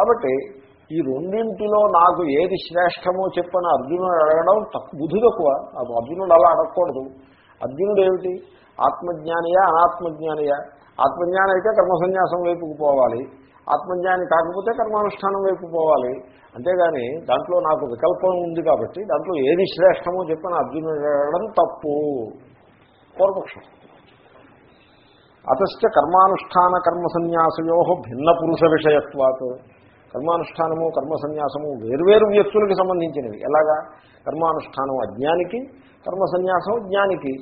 కాబట్టి ఈ రెండింటిలో నాకు ఏది శ్రేష్టమో చెప్పని అర్జునుడు అడగడం తక్కువ బుద్ధి తక్కువ. అర్జునుడు అలా అడగకూడదు. అర్జునుడు ఏమిటి? ఆత్మజ్ఞానియా అనాత్మజ్ఞానియా? ఆత్మజ్ఞానం అయితే కర్మ సన్యాసం వైపుకు పోవాలి. ఆత్మజ్ఞాని కాకపోతే కర్మానుష్ఠానం వైపు పోవాలి. అంతేగాని దాంట్లో నాకు వికల్పం ఉంది కాబట్టి దాంట్లో ఏది శ్రేష్టమో చెప్పని అర్జునుడు అడగడం తప్పు. పూర్వపక్షం. అతశ్చ కర్మానుష్ఠాన కర్మసన్యాసయో భిన్న పురుష విషయత్వాత్. కర్మానుష్ఠానము కర్మ సన్యాసము వేర్వేరు వ్యక్తులకి సంబంధించినవి. ఎలాగా? కర్మానుష్ఠానం అజ్ఞానికి కర్మ సన్యాసం జ్ఞానికి.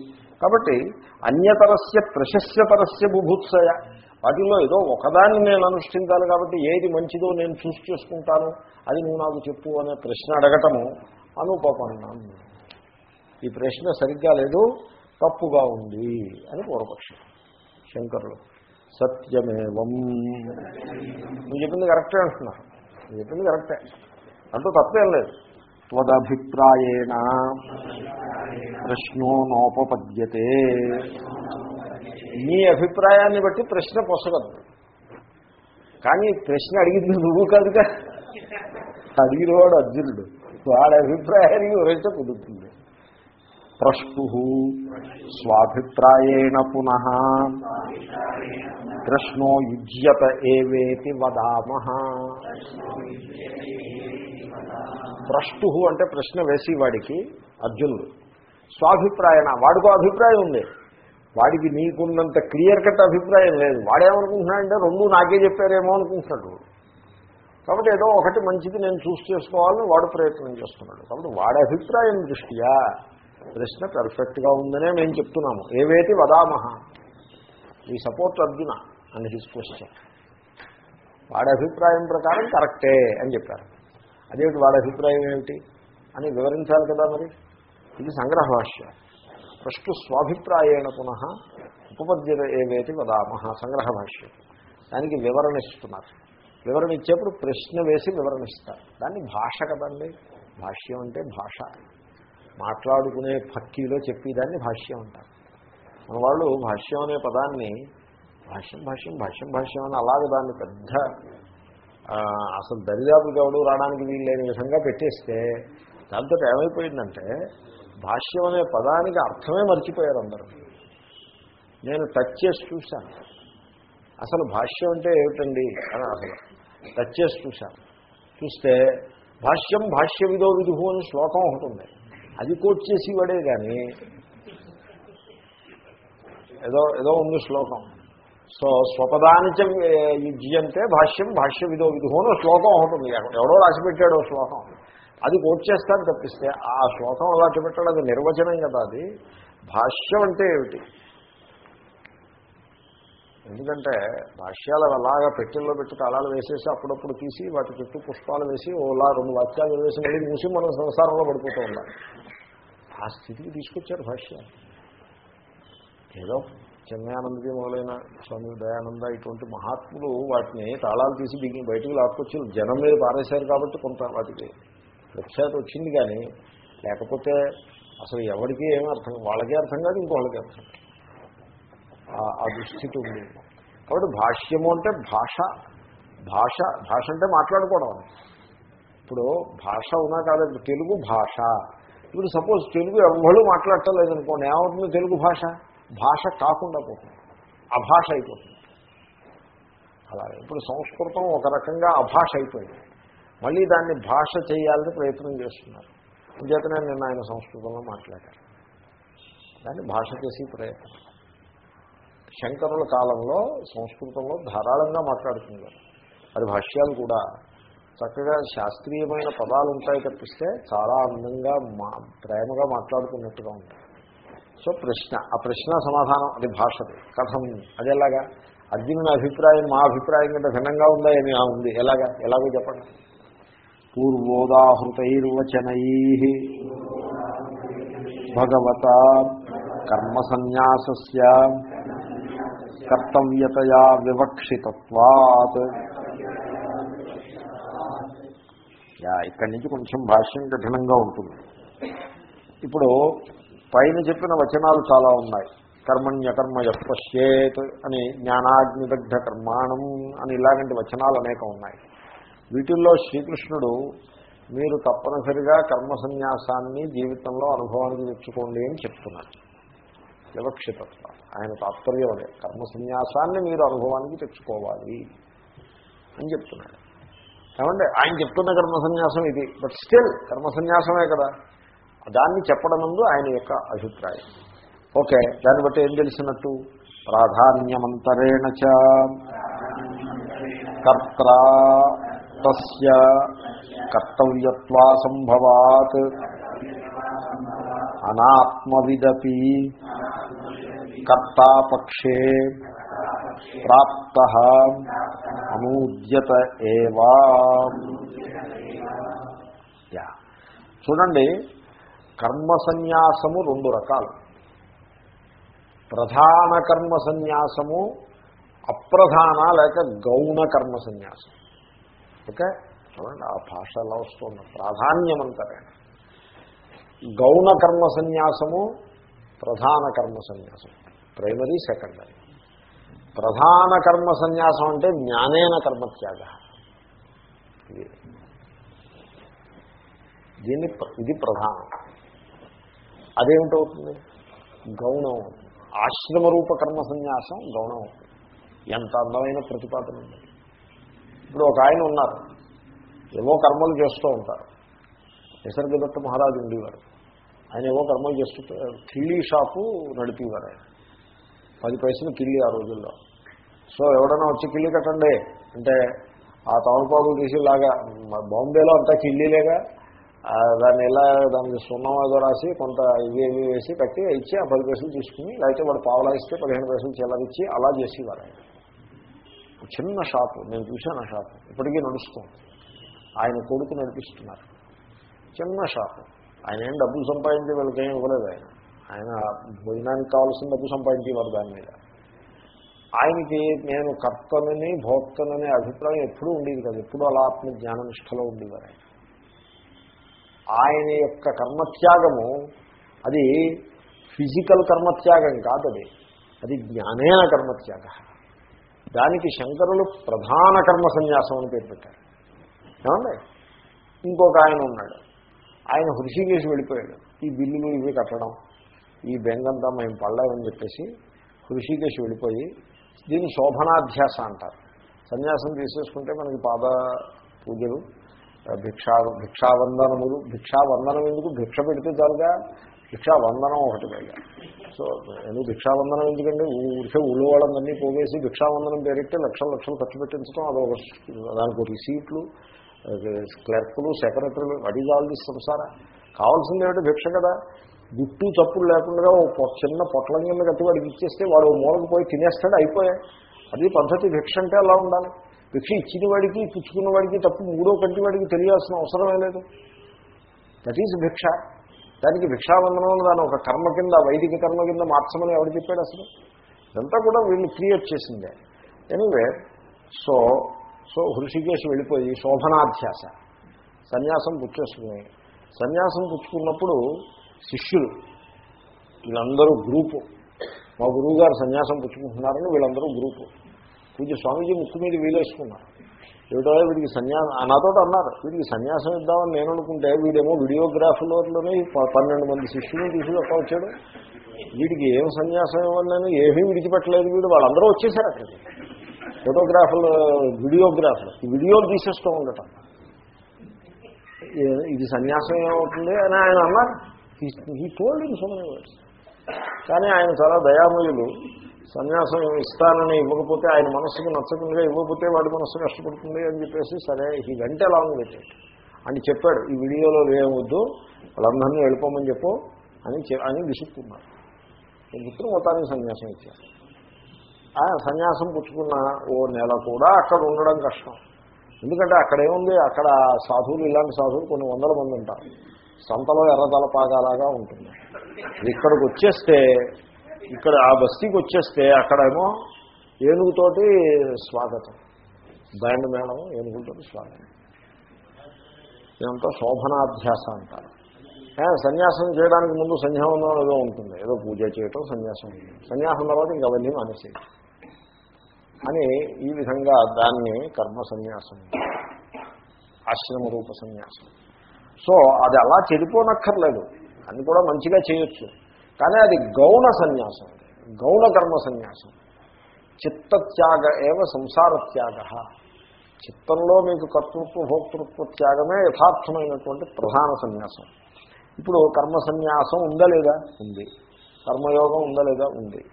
కాబట్టి అన్యతరస్య ప్రశస్యతరస్య బుభుత్సయ. వాటిల్లో ఏదో ఒకదాన్ని నేను అనుష్ఠించాలి కాబట్టి ఏది మంచిదో నేను చూసి చేసుకుంటాను. అది నువ్వు నాకు చెప్పు అనే ప్రశ్న అడగటము అనుపపన్నం. ఈ ప్రశ్న సరిగ్గా లేదు తప్పుగా ఉంది అని పూర్వపక్షం. శంకరులు. సత్యమేవం. నువ్వు చెప్పింది కరెక్టే అంటున్నా నువ్వు చెప్పింది కరెక్టే. అంటూ తప్పేం లేదు. త్వదభిప్రాయేణ ప్రశ్నో నోపపద్యతే. నీ అభిప్రాయాన్ని బట్టి ప్రశ్న పొసగదు కానీ ప్రశ్న అడిగింది నువ్వు కాదుగా. అడిగినవాడు అర్జునుడు. వాడి అభిప్రాయానికి వివరించ కుదురుతుంది. ప్రష్టు స్వాభిప్రాయేణ పునః కృష్ణో యుజ్యత ఏవేతి వదామ ప్రష్టు అంటే ప్రశ్న వేసి వాడికి అర్జునుడు. స్వాభిప్రాయణ వాడికో అభిప్రాయం ఉంది. వాడికి నీకున్నంత క్లియర్ కట్ అభిప్రాయం లేదు. వాడేమనుకుంటున్నాడంటే రెండు నాకే చెప్పారేమో అనుకుంటున్నాడు. కాబట్టి ఏదో ఒకటి మంచిది నేను చూస్ చేసుకోవాలని వాడు ప్రయత్నం చేస్తున్నాడు. కాబట్టి వాడి అభిప్రాయం దృష్ట్యా ప్రశ్న పర్ఫెక్ట్గా ఉందనే మేము చెప్తున్నాము. ఏవేటి వదామహ? ఈ సపోర్ట్ అర్జున అని హిస్ క్వశ్చన్ వాడి అభిప్రాయం ప్రకారం కరెక్టే అని చెప్పారు. అదేమిటి వాడి అభిప్రాయం ఏమిటి? అని వివరించాలి కదా మరి? ఇది సంగ్రహ భాష్య ఫస్ట్ స్వాభిప్రాయేణ పునః ఉపపద్యత ఏవేటి వదామహ? సంగ్రహ భాష్యం దానికి వివరణ ఇస్తున్నారు. వివరణ ఇచ్చేప్పుడు ప్రశ్న వేసి వివరణ ఇస్తారు. దాన్ని భాష కదండి. భాష్యం అంటే భాష. మాట్లాడుకునే ఫక్కీలో చెప్పేదాన్ని భాష్యం అంటారు. మన వాళ్ళు భాష్యం అనే పదాన్ని భాష్యం భాష్యం భాష్యం భాష్యం అని అలాగే దాన్ని పెద్ద అసలు దరిదాపుకి ఎవడు రావడానికి వీలు విధంగా పెట్టేస్తే దాంతో ఏమైపోయిందంటే భాష్యం అనే పదానికి అర్థమే మర్చిపోయారు అందరూ. నేను టచ్ చేసి చూశాను. అసలు భాష్యం అంటే ఏమిటండి అని అసలు టచ్ చేసి చూశాను. చూస్తే భాష్యం భాష్య విధో విధువు అని శ్లోకం ఒకటి ఉంది. అది కోట్ చేసి వాడే కానీ ఏదో ఏదో ఉంది శ్లోకం. సో స్వపదానిచ యుజ్యంతే భాష్యం భాష్య విదో విధువు శ్లోకం ఉంటుంది. ఎవడో రాసి పెట్టాడు శ్లోకం. అది కోట్ చేస్తాను తప్పిస్తే ఆ శ్లోకం అలా పెట్టాడు అది నిర్వచనం కదా అది. భాష్యం అంటే ఏమిటి? ఎందుకంటే భాష్యాలు అలాగా పెట్టెల్లో పెట్టి తాళాలు వేసేసి అప్పుడప్పుడు తీసి వాటి చుట్టూ పుష్పాలు వేసి ఓలా రెండు వాక్యాలు వేసి మళ్ళీ మూసి మనం సంసారంలో పడిపోతూ ఉండాలి ఆ స్థితికి తీసుకొచ్చారు భాష్యాలు ఏదో చిన్నయానందకి మొదలైన స్వామి దయానంద ఇటువంటి మహాత్ములు వాటిని తాళాలు తీసి దిగి బయటికి లాక్కొచ్చి జనం మీద పారేశారు కాబట్టి కొంత వాటికి ప్రఖ్యాతి వచ్చింది కానీ లేకపోతే అసలు ఎవరికి ఏమీ అర్థం వాళ్ళకే అర్థం కాదు ఇంకోళ్ళకి అర్థం కాదు. ఆ- దుస్థితి ఉంది. కాబట్టి భాష్యము అంటే భాష భాష భాష అంటే మాట్లాడుకోవడం. ఇప్పుడు భాష ఉన్నా కాదు తెలుగు భాష. ఇప్పుడు సపోజ్ తెలుగు ఎవ్వరూ మాట్లాడటం లేదనుకోండి ఏమవుతుంది తెలుగు భాష? భాష కాకుండా పోతుంది. అభాష అయిపోతుంది. అలాగే ఇప్పుడు సంస్కృతం ఒక రకంగా అభాష అయిపోయింది. మళ్ళీ దాన్ని భాష చేయాలని ప్రయత్నం చేస్తున్నారు. అంచేతనే నిన్న ఆయన సంస్కృతంలో మాట్లాడారు. దాన్ని భాష చేసి ప్రయత్నం. శంకరుల కాలంలో సంస్కృతంలో ధారాళంగా మాట్లాడుతున్నారు. అది భాష్యాలు కూడా చక్కగా శాస్త్రీయమైన పదాలు ఉంటాయి తప్పిస్తే చాలా అందంగా మా ప్రేమగా మాట్లాడుకున్నట్టుగా ఉంటాయి. సో ప్రశ్న ఆ ప్రశ్న సమాధానం అది భాషది. కథం అది ఎలాగా? అర్జునుని అభిప్రాయం మా అభిప్రాయం కంటే భిన్నంగా ఉందా ఏమి? ఆ ఉంది. ఎలాగా? ఎలాగో చెప్పండి. పూర్వోదాహృతైర్వచనై భగవత కర్మ సన్యాసస్య కర్తవ్యతయా వివక్షితత్వాత్. యా ఇక్కడి నుంచి కొంచెం భాష్యం కఠినంగా ఉంటుంది. ఇప్పుడు పైన చెప్పిన వచనాలు చాలా ఉన్నాయి. కర్మణ్యకర్మ యపశ్యేత్ అని జ్ఞానాగ్నిదగ్ధ కర్మాణం అని ఇలాంటి వచనాలు అనేకం ఉన్నాయి. వీటిల్లో శ్రీకృష్ణుడు మీరు తప్పనిసరిగా కర్మ సన్యాసాన్ని జీవితంలో అనుభవానికి తెచ్చుకోండి అని చెప్తున్నాడు. వివక్షితత్వ. ఆయన తాత్పర్యం అదే కర్మ సన్యాసాన్ని మీరు అనుభవానికి తెచ్చుకోవాలి అని చెప్తున్నాడు. ఏమంటే ఆయన చెప్తున్న కర్మ సన్యాసం ఇది. బట్ స్టిల్ కర్మ సన్యాసమే కదా. దాన్ని చెప్పడం ఆయన యొక్క అభిప్రాయం. ఓకే దాన్ని బట్టి ఏం తెలిసినట్టు? ప్రాధాన్యమంతరేణ చ. కర్త తస్య కర్తవ్యత్వా సంభవాత్ అనాత్మవిదపి కర్తాపక్షే ప్రాప్త అనూద్యత ఏవా చూడండి కర్మ సన్యాసము రెండు రకాలు. ప్రధాన కర్మ సన్యాసము అప్రధాన లేక గౌణ కర్మ సన్యాసం. ఓకే? చూడండి ఆ భాష ఎలా వస్తుంది? ప్రాధాన్యమంతరే గౌణ కర్మ సన్యాసము ప్రధాన కర్మ సన్యాసం. Primary secondary. ప్రధాన కర్మ సన్యాసం అంటే జ్ఞానేన కర్మత్యాగ. దీన్ని ప్ర- ఇది ప్రధానం. అదేమిటవుతుంది? గౌణం. అవుతుంది ఆశ్రమ రూప కర్మ సన్యాసం గౌణం. అవుతుంది ఎంత అందమైన ప్రతిపాదన ఉంది ఇప్పుడు ఒక ఆయన ఉన్నారు. ఏవో కర్మలు చేస్తూ ఉంటారు. నిసర్గదత్త మహారాజు ఉండేవారు. ఆయన ఏవో కర్మలు చేస్తూ కిళ్ళీ షాపు నడిపేవారు ఆయన. పది పైసలు కిల్లి ఆ రోజుల్లో. సో ఎవడన్నా వచ్చి కిల్లి కట్టండి అంటే ఆ తమలపాకులు తీసేలాగా బాంబేలో అంతా కిల్లీలేగా దాన్ని ఎలా దానికి సున్నం ఏదో రాసి కొంత ఇవి ఇవి వేసి కట్టి ఇచ్చి ఆ పది పైసలు తీసుకుని లేకపోతే వాడు పావులా ఇస్తే పదిహేను పైసలు చెల్లవిచ్చి అలా చేసేవారు ఆయన. చిన్న షాపు నేను చూశాను ఆ షాపు ఇప్పటికీ నడుస్తుంది. ఆయన కొడుకు నడిపిస్తున్నారు. చిన్న షాపు. ఆయన ఏం డబ్బులు సంపాదించి వీళ్ళకి ఏం ఇవ్వలేదు ఆయన. ఆయన భోజనానికి కావాల్సిన డబ్బు సంపాదించేవారు దాని మీద. ఆయనకి నేను కర్తనని భోక్తననే అభిప్రాయం ఎప్పుడూ ఉండేది కదా. ఎప్పుడూ అలా ఆత్మ జ్ఞాననిష్టలో ఉండేవారు ఆయన. ఆయన యొక్క కర్మత్యాగము అది ఫిజికల్ కర్మత్యాగం కాదు అది. అది జ్ఞానేన కర్మత్యాగ. దానికి శంకరులు ప్రధాన కర్మ సన్యాసం అని పేరు పెట్టారు. ఏమండి? ఇంకొక ఆయన ఉన్నాడు. ఆయన హృషికేసి వెళ్ళిపోయాడు. ఈ బిల్లులు ఇవి కట్టడం. ఈ బెంగంతా మేము పడలేమని చెప్పేసి హృషికేసి వెళ్ళిపోయి దీన్ని శోభనాధ్యాస అంటారు. సన్యాసం తీసేసుకుంటే మనకి పాద పూజలు భిక్షా భిక్షావందనములు భిక్షావందనం ఎందుకు? భిక్ష పెడితే చాలుగా భిక్షావందనం ఒకటి పైగా. సో ఎందుకు భిక్షావందనం ఎందుకంటే ఊరికే ఊళ్ళో వాళ్ళందరినీ పోగేసి భిక్షావందనం పేరెట్టి లక్షలు లక్షలు ఖర్చు పెట్టించడం అదొక దానికి రిసీట్లు క్లర్కులు సెక్రటరీలు అడి కావాలి సంసార? కావాల్సింది ఏమిటి? భిక్ష కదా. గుట్టు చప్పుడు లేకుండా ఓ చిన్న పొట్లం కింద కట్టి వాడికి ఇచ్చేస్తే వాడు ఓ మూలకు పోయి తినేస్తాడు అయిపోయాయి అది పద్ధతి భిక్ష అంటే అలా ఉండాలి. భిక్ష ఇచ్చిన వాడికి పుచ్చుకున్న వాడికి తప్పు మూడో కంటి వాడికి తెలియాల్సిన అవసరమే లేదు. దట్ ఈజ్ భిక్ష. దానికి భిక్షాబంధనం దాని ఒక కర్మ కింద వైదిక కర్మ కింద మార్చమని ఎవడు చెప్పాడు అసలు? ఇదంతా కూడా వీళ్ళు క్రియేట్ చేసిందే. ఎనివే సో సో హృషికేశ్ వెళ్ళిపోయి శోభనాధ్యాస. సన్యాసం పుచ్చేసుకుని సన్యాసం పుచ్చుకున్నప్పుడు శిష్యులు. వీళ్ళందరూ గ్రూపు. మా గురువు గారు సన్యాసం పుచ్చుకుంటున్నారని వీళ్ళందరూ గ్రూపు. పూజ స్వామీజీ ముక్కు మీద వీలేసుకున్నారు. ఏమిటో వీడికి సన్యాసం నాతో అన్నారు. వీడికి సన్యాసం ఇద్దామని నేను అనుకుంటే వీడేమో వీడియోగ్రాఫర్లోనే పన్నెండు మంది శిష్యులను తీసుకు వచ్చాడు. వీడికి ఏం సన్యాసం ఇవ్వాలని ఏమీ విడిచిపెట్టలేదు వీడు. వాళ్ళందరూ వచ్చేసారు అక్కడికి. ఫోటోగ్రాఫర్లు వీడియోగ్రాఫర్లు వీడియోలు తీసేస్తూ ఉండటం. ఇది సన్యాసం ఏమవుతుంది అని ఆయన అన్నారు. ఈ told in so many words కానీ ఆయన చాలా దయామయులు. సన్యాసం ఇస్తానని ఇవ్వకపోతే ఆయన మనస్సుకు నచ్చకుండా ఇవ్వకపోతే వాడి మనస్సు కష్టపడుతుంది అని చెప్పేసి సరే ఈ వెంట లాంగ్ పెట్టాడు అని చెప్పాడు. ఈ వీడియోలో ఏమొద్దు వాళ్ళందరినీ వెళ్ళిపోమని చెప్పు అని అని విసుక్కున్నారు మిత్రుడు మొత్తానికి సన్యాసం ఇచ్చారు ఆ సన్యాసం పుచ్చుకున్న ఓ నెల కూడా అక్కడ ఉండడం కష్టం. ఎందుకంటే అక్కడ ఏముంది? అక్కడ సాధువులు ఇలాంటి సాధువులు కొన్ని వందల మంది ఉంటారు. సంతలో ఎర్రతలపాగాలాగా ఉంటుంది. ఇక్కడికి వచ్చేస్తే ఇక్కడ ఆ బస్తీకి వచ్చేస్తే అక్కడేమో ఏనుగుతోటి స్వాగతం. బ్యాండ్ మేడం ఏనుగులతోటి స్వాగతం. ఇదంతా శోభనాభ్యాస అంటారు. సన్యాసం చేయడానికి ముందు సన్యాసం ఏదో ఉంటుంది. ఏదో పూజ చేయటం సన్యాసం. సన్యాసం తర్వాత ఇంక అవన్నీ మానేసేది అని ఈ విధంగా దాన్ని కర్మ సన్యాసం ఆశ్రమ రూప సన్యాసం. సో అది అలా చెడిపోనక్కర్లేదు. అని కూడా మంచిగా చేయొచ్చు. కానీ అది గౌణ సన్యాసం. గౌణ కర్మ సన్యాసం. చిత్తత్యాగ ఏవ సంసార త్యాగ చిత్తంలో మీకు కర్తృత్వ భోక్తృత్వ త్యాగమే యథార్థమైనటువంటి ప్రధాన సన్యాసం. ఇప్పుడు కర్మ సన్యాసం ఉందా లేదా? ఉంది. కర్మయోగం ఉందా లేదా? ఉంది.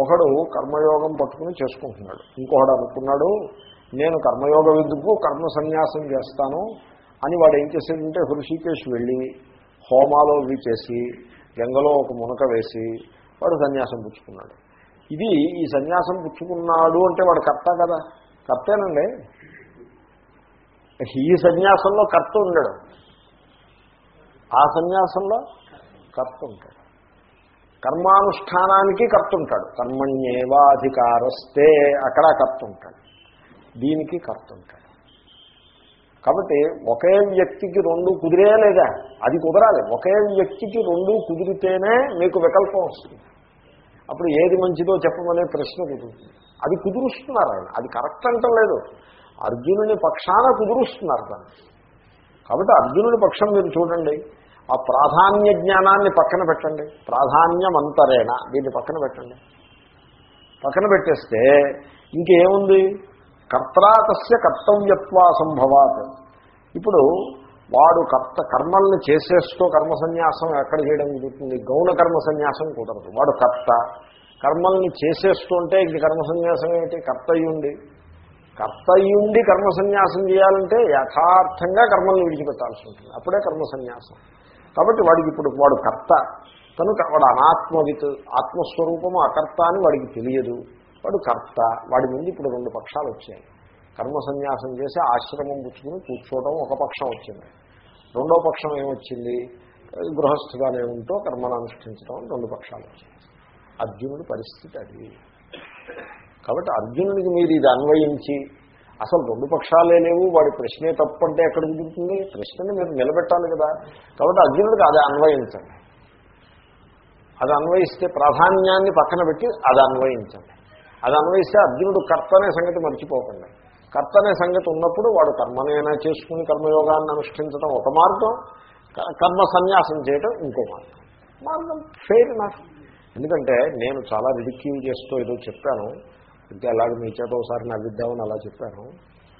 ఒకడు కర్మయోగం పట్టుకుని చేసుకుంటున్నాడు. ఇంకొకడు అనుకున్నాడు నేను కర్మయోగ విద్దుకు కర్మ సన్యాసం చేస్తాను. అని వాడు ఏం చేశాడంటే హృషికేశ్ వెళ్ళి హోమాలో ఇవి చేసి గంగలో ఒక మునక వేసి వాడు సన్యాసం పుచ్చుకున్నాడు. ఇది ఈ సన్యాసం పుచ్చుకున్నాడు అంటే వాడు కర్త కదా? కర్తేనండి. ఈ సన్యాసంలో కర్త ఉండడు. ఆ సన్యాసంలో కర్త ఉంటాడు. కర్మానుష్ఠానానికి కర్త ఉంటాడు. కర్మణ్యేవాధికారస్తే అక్కడ కర్త ఉంటాడు. దీనికి కర్త ఉంటాడు. కాబట్టి ఒకే వ్యక్తికి రెండు కుదిరే లేదా? అది కుదరాలి. ఒకే వ్యక్తికి రెండు కుదిరితేనే మీకు వికల్పం వస్తుంది. అప్పుడు ఏది మంచిదో చెప్పమనే ప్రశ్న కుదురుతుంది అది కుదురుస్తున్నారు ఆయన. అది కరెక్ట్ అంటలేదు అర్జునుని పక్షాన కుదురుస్తున్నారు దాన్ని. కాబట్టి అర్జునుడి పక్షం మీరు చూడండి. ఆ ప్రాధాన్య జ్ఞానాన్ని పక్కన పెట్టండి. ప్రాధాన్యం అంతరేనా దీన్ని పక్కన పెట్టండి. పక్కన పెట్టేస్తే ఇంకేముంది? కర్తాతస్య కర్తవ్యత్వా సంభవాత్. ఇప్పుడు వాడు కర్త కర్మల్ని చేసేస్తూ కర్మ సన్యాసం ఎక్కడ చేయడం జరుగుతుంది? గౌణ కర్మ సన్యాసం కుదరదు. వాడు కర్త. కర్మల్ని చేసేస్తుంటే ఇంక కర్మ సన్యాసం ఏంటి? కర్తయ్యుండి. అయ్యుండి కర్మ సన్యాసం చేయాలంటే యథార్థంగా కర్మల్ని విడిచిపెట్టాల్సి ఉంటుంది. అప్పుడే కర్మ సన్యాసం కాబట్టి వాడికి ఇప్పుడు వాడు కర్త. కనుక వాడు అనాత్మవిత్ ఆత్మస్వరూపము అకర్త అని వాడికి తెలియదు. వాడు కర్త. వాడి ముందు ఇప్పుడు రెండు పక్షాలు వచ్చాయి. కర్మ సన్యాసం చేసి ఆశ్రమం పుచ్చుకుని కూర్చోవడం ఒక పక్షం వచ్చింది. రెండో పక్షం ఏమొచ్చింది? గృహస్థుగానే ఉంటూ కర్మను అనుష్ఠించడం రెండు పక్షాలు వచ్చాయి. అర్జునుడి పరిస్థితి అది. కాబట్టి అర్జునుడికి మీరు ఇది అన్వయించి అసలు రెండు పక్షాలే లేవు వాడి ప్రశ్నే తప్పంటే ఎక్కడ కుదురుతుంది? ప్రశ్నని మీరు నిలబెట్టాలి కదా. కాబట్టి అర్జునుడికి అది అన్వయించండి. అది అన్వయిస్తే ప్రాధాన్యాన్ని పక్కన పెట్టి అది అన్వయించండి. అది అన్వయిస్తే అర్జునుడు కర్త అనే సంగతి మర్చిపోకండి. కర్త అనే సంగతి ఉన్నప్పుడు వాడు కర్మనైనా చేసుకుని కర్మయోగాన్ని అనుష్ఠించడం ఒక మార్గం. కర్మ సన్యాసం చేయడం ఇంకో మార్గం. మార్గం ఫెయిర్ నాకు ఎందుకంటే నేను చాలా రిడిక్యూ చేస్తూ ఏదో చెప్పాను. అంటే అలాగే మీ చేత ఒకసారి నవ్విద్దామని అలా చెప్పాను.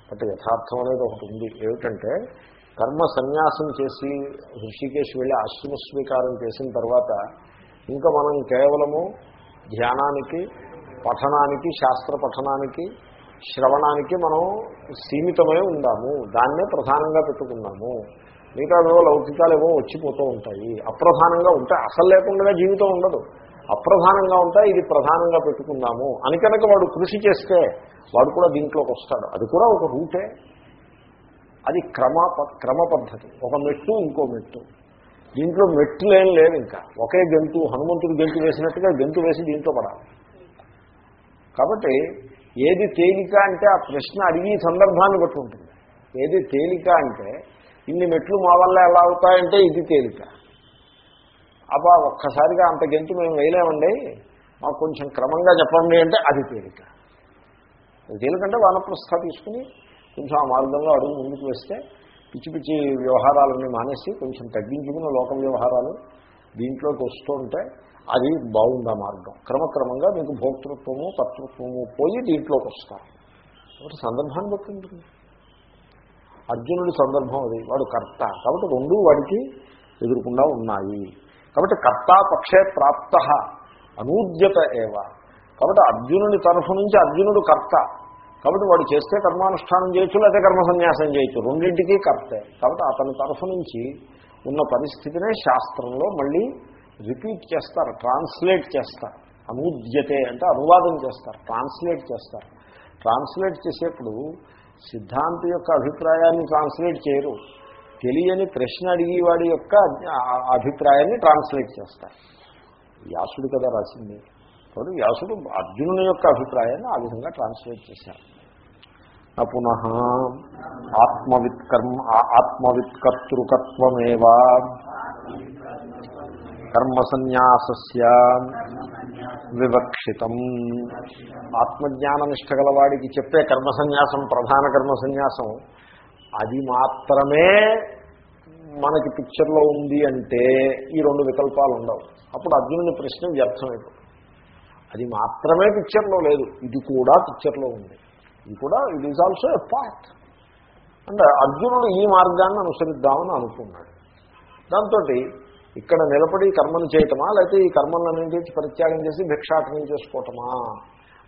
బట్ యథార్థం అనేది ఒకటి ఉంది. ఏమిటంటే కర్మ సన్యాసం చేసి హృషికేశ్ వెళ్ళి ఆశ్రమ స్వీకారం చేసిన తర్వాత ఇంకా మనం కేవలము ధ్యానానికి పఠనానికి శాస్త్ర పఠనానికి శ్రవణానికి మనం సీమితమై ఉందాము. దాన్నే ప్రధానంగా పెట్టుకున్నాము. మిగతా ఏవో లౌకికాలు ఏవో వచ్చిపోతూ ఉంటాయి. అప్రధానంగా ఉంటాయి అసలు లేకుండా జీవితం ఉండదు. అప్రధానంగా ఉంటాయి ఇది ప్రధానంగా పెట్టుకుందాము. అని కనుక వాడు కృషి చేస్తే వాడు కూడా దీంట్లోకి వస్తాడు. అది కూడా ఒక రూటే. అది క్రమ క్రమ పద్ధతి. ఒక మెట్టు ఇంకో మెట్టు. దీంట్లో మెట్టులేం ఏం లేవు ఇంకా. ఒకే గెంతు హనుమంతుడు గెంతు వేసినట్టుగా గెంతు వేసి దీంట్లో పడాలి. కాబట్టి ఏది తేలిక అంటే ఆ ప్రశ్న అడిగి సందర్భాన్ని బట్టి ఉంటుంది ఏది తేలిక అంటే ఇన్ని మెట్లు మా వల్ల ఎలా అవుతాయంటే ఇది తేలిక. అబ్బా ఒక్కసారిగా అంత గెంతు మేము వేయలేమండి. మాకు కొంచెం క్రమంగా చెప్పండి అంటే అది తేలిక. తేలికంటే వానప్రస్థ తీసుకుని కొంచెం ఆ మార్గంలో అడుగు ముందుకు వేస్తే పిచ్చి పిచ్చి వ్యవహారాలన్నీ మానేసి కొంచెం తగ్గించుకున్న లోక వ్యవహారాలు దీంట్లోకి వస్తుంటే అది బాగుందా మార్గం. క్రమక్రమంగా మీకు భోక్తృత్వము కర్తృత్వము పోయి దీంట్లోకి వస్తారు. కాబట్టి సందర్భాన్ని బట్టి ఉంటుంది? అర్జునుడి సందర్భం అది వాడు కర్త. కాబట్టి రెండు వాడికి ఎదురుకుండా ఉన్నాయి. కాబట్టి కర్తాపక్షే ప్రాప్త అనూద్యత ఏవ. కాబట్టి అర్జునుని తరఫు నుంచి అర్జునుడు కర్త. కాబట్టి వాడు చేస్తే కర్మానుష్ఠానం చేయొచ్చు లేకపోతే కర్మ సన్యాసం చేయొచ్చు. రెండింటికి కర్తే. కాబట్టి అతని తరఫు నుంచి ఉన్న పరిస్థితినే శాస్త్రంలో మళ్ళీ రిపీట్ చేస్తారు ట్రాన్స్లేట్ చేస్తారు. అనూద్యతే అంటే అనువాదం చేస్తారు ట్రాన్స్లేట్ చేస్తారు. ట్రాన్స్లేట్ చేసేప్పుడు సిద్ధాంతి యొక్క అభిప్రాయాన్ని ట్రాన్స్లేట్ చేయరు. తెలియని ప్రశ్న అడిగి వాడి యొక్క అభిప్రాయాన్ని ట్రాన్స్లేట్ చేస్తారు. వ్యాసుడు కదా రాసింది. కాబట్టి వ్యాసుడు అర్జునుని యొక్క అభిప్రాయాన్ని ఆ విధంగా ట్రాన్స్లేట్ చేశారు. పునః ఆత్మవిత్కర్మ ఆత్మవిత్కర్తృకత్వమేవా. కర్మసన్యాసస్య వివక్షితం. ఆత్మజ్ఞాననిష్ట గలవాడికి చెప్పే కర్మసన్యాసం ప్రధాన కర్మసన్యాసం అది మాత్రమే మనకి పిక్చర్లో ఉంది అంటే ఈ రెండు వికల్పాలు ఉండవు. అప్పుడు అర్జునుని ప్రశ్న వ్యర్థమైపోతుంది. అది మాత్రమే పిక్చర్లో లేదు ఇది కూడా పిక్చర్లో ఉంది. ఇది కూడా it is also a part అంటే అర్జునుడు ఈ మార్గాన్ని అనుసరిద్దామని అనుకున్నాడు. దాంతో ఇక్కడ నిలబడి కర్మను చేయటమా లేకపోతే ఈ కర్మలన్నింటి పరిత్యాగం చేసి భిక్షాటనం చేసుకోవటమా?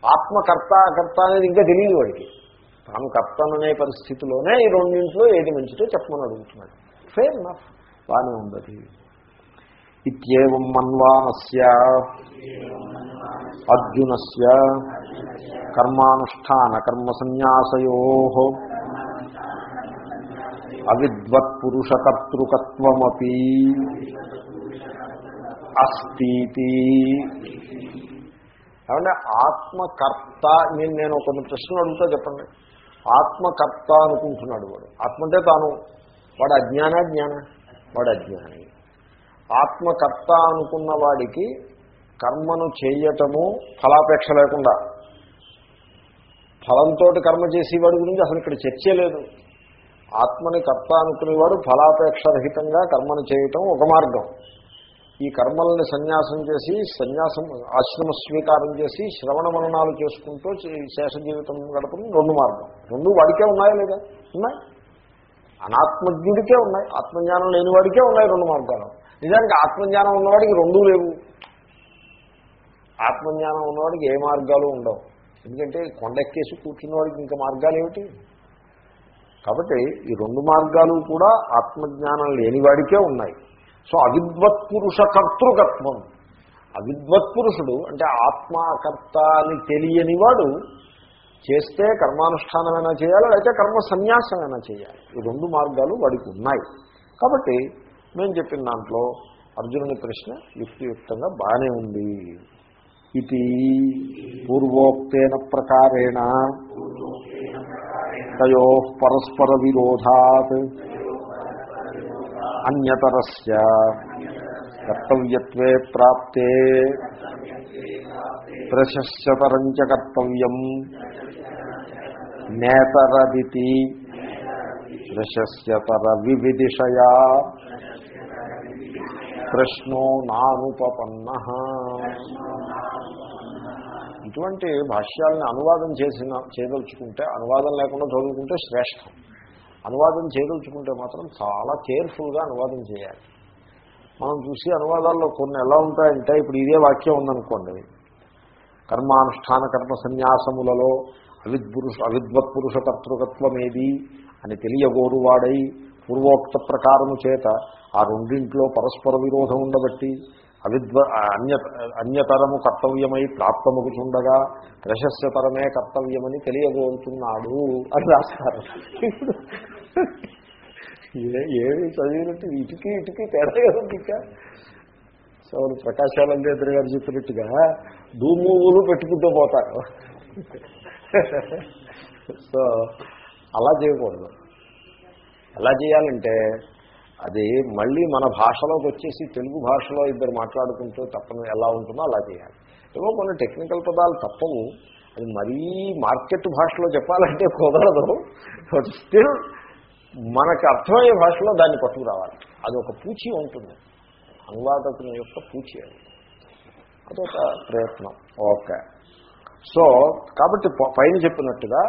ఆత్మకర్త కర్త అనేది ఇంకా తెలియదు వాడికి. తాను కర్తననే పరిస్థితిలోనే ఈ రెండింట్లో ఏది మంచిదో చెప్పమని అడుగుతున్నాడు. ఫేర్ నఫ్ బాగానే ఉంది ఇత్యేవం మన్వానస్య. అర్జునస్య. కర్మానుష్ఠాన కర్మ సన్యాసయో అవిద్వత్పురుషకర్తృకత్వమపి అస్థితి. ఏమంటే ఆత్మకర్త నేను నేను కొన్ని ప్రశ్నలు అడుగుతా చెప్పండి. ఆత్మకర్త అనుకుంటున్నాడు వాడు. ఆత్మ అంటే తాను. వాడు అజ్ఞాన జ్ఞాన? వాడు అజ్ఞాని. ఆత్మకర్త అనుకున్న వాడికి కర్మను చేయటము ఫలాపేక్ష లేకుండా ఫలంతో కర్మ చేసేవాడి గురించి అసలు ఇక్కడ చర్చే లేదు. ఆత్మని కర్త అనుకునేవాడు ఫలాపేక్షరహితంగా కర్మను చేయటం ఒక మార్గం. ఈ కర్మల్ని సన్యాసం చేసి సన్యాసం ఆశ్రమ స్వీకారం చేసి శ్రవణ మననాలు చేసుకుంటూ శేష జీవితం గడపడం రెండు మార్గం. రెండు వాడికే ఉన్నాయా లేదా? ఉన్నాయి. అనాత్మజ్ఞుడికే ఉన్నాయి. ఆత్మజ్ఞానం లేని వాడికే ఉన్నాయి రెండు మార్గాలు. నిజానికి ఆత్మజ్ఞానం ఉన్నవాడికి రెండూ లేవు. ఆత్మజ్ఞానం ఉన్నవాడికి ఏ మార్గాలు ఉండవు. ఎందుకంటే కొండెక్కేసి కూర్చున్న వాడికి ఇంకా మార్గాలు ఏమిటి కాబట్టి ఈ రెండు మార్గాలు కూడా ఆత్మజ్ఞానం లేనివాడికే ఉన్నాయి. సో అవిద్వత్పురుష కర్తృకత్వం. అవిద్వత్పురుషుడు అంటే ఆత్మకర్త అని తెలియనివాడు చేస్తే కర్మానుష్ఠానమైనా చేయాలి? లేకపోతే కర్మ సన్యాసమైనా చేయాలి. ఈ రెండు మార్గాలు వాడికి ఉన్నాయి. కాబట్టి మేము చెప్పిన దాంట్లో అర్జునుని ప్రశ్న యుక్తియుక్తంగా బాగానే ఉంది. ఇది పూర్వోక్తేన ప్రకారేణ తయో పరస్పర విరోధాత్ అన్యతరస్ కర్తవ్యత్వే ప్రాప్తే ప్రశస్యతరంచ కర్తవ్యం నేతరదితి ప్రశస్యతర వివిదిషయా ప్రశ్నో నానుపన్న ఇటువంటి భాష్యాలను అనువాదం చేసిన చేయదలుచుకుంటే అనువాదం లేకుండా చదువుకుంటే శ్రేష్టం. అనువాదం చేయదలుచుకుంటే మాత్రం చాలా కేర్ఫుల్గా అనువాదం చేయాలి. మనం చూసి అనువాదాల్లో కొన్ని ఎలా ఉంటాయంటే ఇప్పుడు ఇదే వాక్యం ఉందనుకోండి. కర్మానుష్ఠాన కర్మ సన్యాసములలో అవిద్పురుష అవిద్వత్పురుష కర్తృకత్వం ఏది అని తెలియగోరువాడై పూర్వోక్త ప్రకారము చేత ఆ రెండింట్లో పరస్పర విరోధం ఉండబట్టి అవిద్వ అన్య అన్యతరము కర్తవ్యమై ప్రాప్తముకుచుండగా ప్రశస్యతరమే కర్తవ్యమని తెలియగోరుతున్నాడు అని రాస్తారు ఏమి చదివినట్టు ఇటుకి ఇటుకి తేడా ఇంకా సో ప్రకాశాలందేంద్ర గారు చెప్పినట్టుగా దూమూలు పెట్టుకుంటూ పోతారు. సో అలా చేయకూడదు. ఎలా చేయాలంటే అది మళ్ళీ మన భాషలోకి వచ్చేసి తెలుగు భాషలో ఇద్దరు మాట్లాడుకుంటూ తప్పని ఎలా ఉంటుందో అలా చేయాలి. ఏవో కొన్ని టెక్నికల్ పదాలు తప్పవు. అది మరీ మార్కెట్ భాషలో చెప్పాలంటే కుదరదు. బట్ స్టిల్ మనకు అర్థమయ్యే భాషలో దాన్ని పట్టుకురావాలి. అది ఒక పూచి ఉంటుంది. అనువాదకుని యొక్క పూచి అది. అదొక ప్రయత్నం. ఓకే. సో కాబట్టి పైన చెప్పినట్టుగా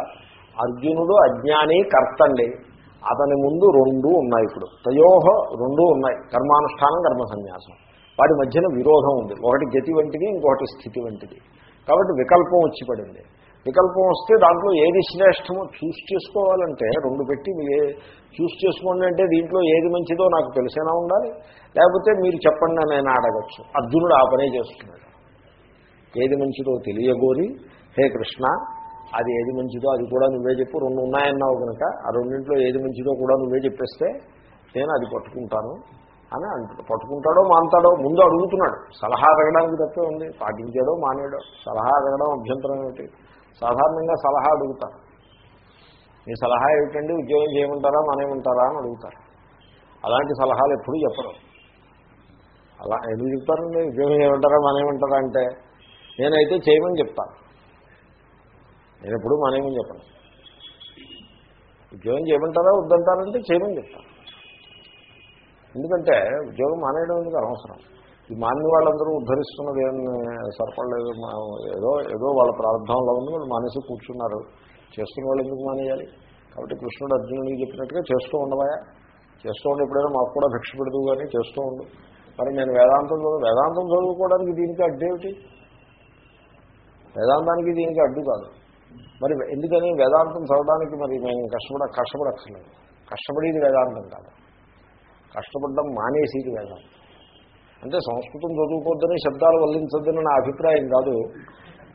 అర్జునుడు అజ్ఞాని కర్తండి. అతని ముందు రెండు ఉన్నాయి ఇప్పుడు. తయోహ రెండు ఉన్నాయి. కర్మానుష్ఠానం కర్మ సన్యాసం వాటి మధ్యన విరోధం ఉంది. ఒకటి గతి వంటిది ఇంకొకటి స్థితి వంటిది. కాబట్టి వికల్పం వచ్చి పడింది. వికల్పం వస్తే దాంట్లో ఏది శ్రేష్టమో చూస్ చేసుకోవాలంటే రెండు పెట్టి ఏ చూస్ చేసుకోండి అంటే దీంట్లో ఏది మంచిదో నాకు తెలిసేనా ఉండాలి? లేకపోతే మీరు చెప్పండి నేను అడగచ్చు. అర్జునుడు ఆ పనే చేస్తున్నాడు. ఏది మంచిదో తెలియగోరి హే కృష్ణ అది ఏది మంచిదో అది కూడా నువ్వే చెప్పు. రెండు ఉన్నాయన్నావు కనుక ఆ రెండింటిలో ఏది మంచిదో కూడా నువ్వే చెప్పేస్తే నేను అది పట్టుకుంటాను అని అంటాడు పట్టుకుంటాడో మాంతాడో ముందు అడుగుతున్నాడు. సలహా అడగడానికి తప్పే ఉంది. పాటించాడో మానేడో. సలహా అడగడం అభ్యంతరం ఏమిటి? సాధారణంగా సలహా అడుగుతారు. మీ సలహా ఏమిటండి? ఉద్యోగం చేయమంటారా? మానేమంటారా? అని అడుగుతారు. అలాంటి సలహాలు ఎప్పుడూ చెప్పరు. అలా ఎందుకు చెప్తారండి? ఉద్యోగం చేయమంటారా? మానేమంటారా అంటే నేనైతే చేయమని చెప్తాను. నేను ఎప్పుడు మానేమని చెప్పను. ఉద్యోగం చేయమంటారా? వద్దంటారంటే చేయమని చెప్తాను. ఎందుకంటే ఉద్యోగం మానేయడం ఎందుకు అనవసరం? ఈ మాని వాళ్ళందరూ ఉద్ధరిస్తున్నది ఏం సరిపడలేదు మా- ఏదో ఏదో వాళ్ళ ప్రారంభంలో ఉంది వాళ్ళు మానేసి కూర్చున్నారు. చేస్తున్న వాళ్ళు ఎందుకు మానేయాలి? కాబట్టి కృష్ణుడు అర్జునుడికి చెప్పినట్టుగా చేస్తూ ఉండవా చేస్తూ ఉండి ఎప్పుడైనా మాకు కూడా భిక్ష పెడదు కానీ చేస్తూ ఉండు. మరి నేను వేదాంతం చదువు వేదాంతం చదువుకోవడానికి దీనికి అడ్డేమిటి? వేదాంతానికి దీనికి అడ్డు కాదు. మరి ఎందుకని వేదాంతం చదవడానికి మరి మేము కష్టపడ కష్టపడక్కర్లేదు. కష్టపడేది వేదాంతం కాదు. కష్టపడడం మానేసేది వేదాంతం అంటే సంస్కృతం చదువుకోవద్దని శబ్దాలు వల్లించొద్దని నా అభిప్రాయం కాదు.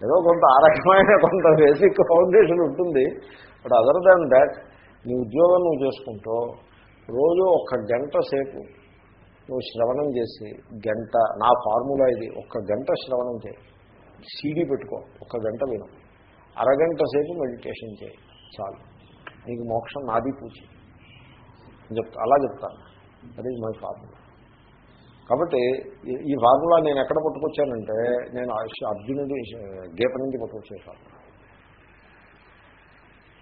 ఏదో కొంత ఆ రకమైన కొంత బేసిక్ ఫౌండేషన్ ఉంటుంది. బట్ అదర్ దాన్ దాట్ నీ ఉద్యోగం నువ్వు చేసుకుంటూ రోజు ఒక్క గంట సేపు నువ్వు శ్రవణం చేసి గంట నా ఫార్ములా ఇది ఒక్క గంట శ్రవణం చేయి. సీడీ పెట్టుకో ఒక్క గంట విను. అరగంట సేపు మెడిటేషన్ చేయి. చాలు. నీకు మోక్షం నాది పూచి. చెప్తా అలా చెప్తాను దట్ ఈజ్ మై ఫార్ములా కాబట్టి ఈ- ఈ ఫార్ములా నేను ఎక్కడ పట్టుకొచ్చానంటే నేను అర్జునుడి గీత నుంచి పట్టుకొచ్చే ఫార్ములా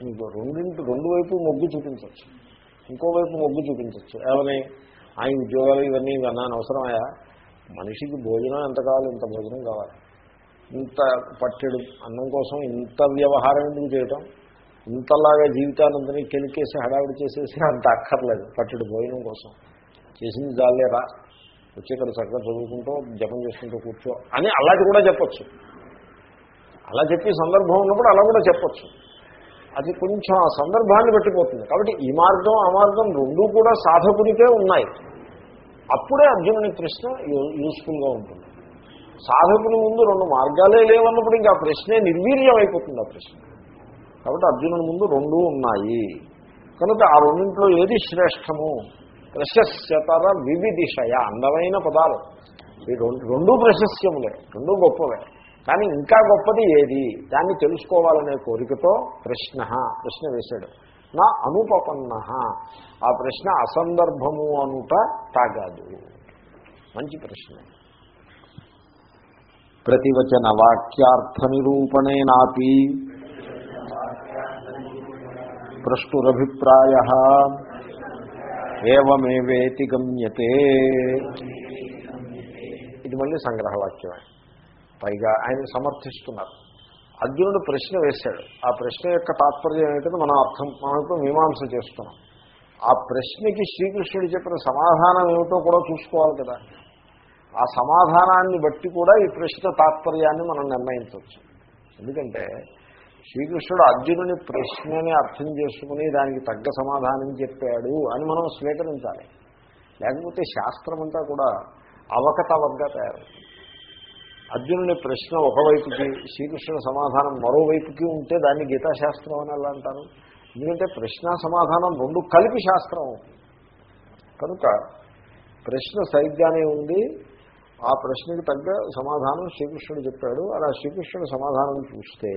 మీకు రెండింటి రెండు వైపు మొగ్గు చూపించవచ్చు ఇంకోవైపు మొగ్గు చూపించవచ్చు ఏమని? ఆయన ఉద్యోగాలు ఇవన్నీ ఇవన్నా అవసరమయ్యా మనిషికి భోజనం ఎంత కావాలి ఇంత భోజనం కావాలి. ఇంత పట్టెడు అన్నం కోసం ఇంత వ్యవహారం ఎందుకు చేయటం? ఇంతలాగా జీవితానందని కెలికేసి హడావిడి చేసేసి అంత అక్కర్లేదు పట్టెడు భోజనం కోసం. చేసింది జాలేరా వచ్చి ఇక్కడ చక్కగా చదువుకుంటూ జపం చేసుకుంటూ కూర్చో అని అలాంటి కూడా చెప్పచ్చు. అలా చెప్పి సందర్భం ఉన్నప్పుడు అలా కూడా చెప్పొచ్చు. అది కొంచెం ఆ సందర్భాన్ని పెట్టిపోతుంది. కాబట్టి ఈ మార్గం ఆ మార్గం రెండూ కూడా సాధకునికే ఉన్నాయి. అప్పుడే అర్జునుని ప్రశ్న యూస్ఫుల్గా ఉంటుంది. సాధకుని ముందు రెండు మార్గాలే లేవన్నప్పుడు ఇంకా ఆ ప్రశ్నే నిర్వీర్యం అయిపోతుంది ఆ ప్రశ్న. కాబట్టి అర్జునుని ముందు రెండూ ఉన్నాయి. కనుక ఆ రెండింటిలో ఏది శ్రేష్టము? ప్రశస్యతర వివిధిషయ అందమైన పదాలు. ఈ రెండు రెండూ ప్రశస్యములే రెండు గొప్పవే. కానీ ఇంకా గొప్పది ఏది? దాన్ని తెలుసుకోవాలనే కోరికతో ప్రశ్న ప్రశ్న వేశాడు. నా అనుపపన్న ఆ ప్రశ్న అసందర్భము అనుట తాగాదు. మంచి ప్రశ్న. ప్రతివచన వాక్యార్థ నిరూపణేనాపి ప్రష్టురభిప్రాయ. ఏమేవేతి గమ్యతే. ఇది మళ్ళీ సంగ్రహవాక్యమే. పైగా ఆయన సమర్థిస్తున్నారు. అర్జునుడు ప్రశ్న వేశాడు. ఆ ప్రశ్న యొక్క తాత్పర్యం ఏంటంటే మనం అర్థం మనకు మీమాంస చేస్తున్నాం. ఆ ప్రశ్నకి శ్రీకృష్ణుడు చెప్పిన సమాధానం ఏమిటో కూడా చూసుకోవాలి కదా. ఆ సమాధానాన్ని బట్టి కూడా ఈ ప్రశ్న తాత్పర్యాన్ని మనం నిర్ణయించవచ్చు. ఎందుకంటే శ్రీకృష్ణుడు అర్జునుని ప్రశ్నని అర్థం చేసుకుని దానికి తగ్గ సమాధానం చెప్పాడు అని మనం స్వీకరించాలి. లేకపోతే శాస్త్రం అంతా కూడా అవకతవగ్గా తయారవుతుంది. అర్జునుని ప్రశ్న ఒకవైపుకి శ్రీకృష్ణుని సమాధానం మరోవైపుకి ఉంటే దాన్ని గీతాశాస్త్రం అని ఎలా అంటారు? ఎందుకంటే ప్రశ్న సమాధానం రెండు కలిపి శాస్త్రం అవుతుంది. కనుక ప్రశ్న సరిగ్గానే ఉంది ఆ ప్రశ్నకి తగ్గ సమాధానం శ్రీకృష్ణుడు చెప్పాడు. అలా శ్రీకృష్ణుడి సమాధానం చూస్తే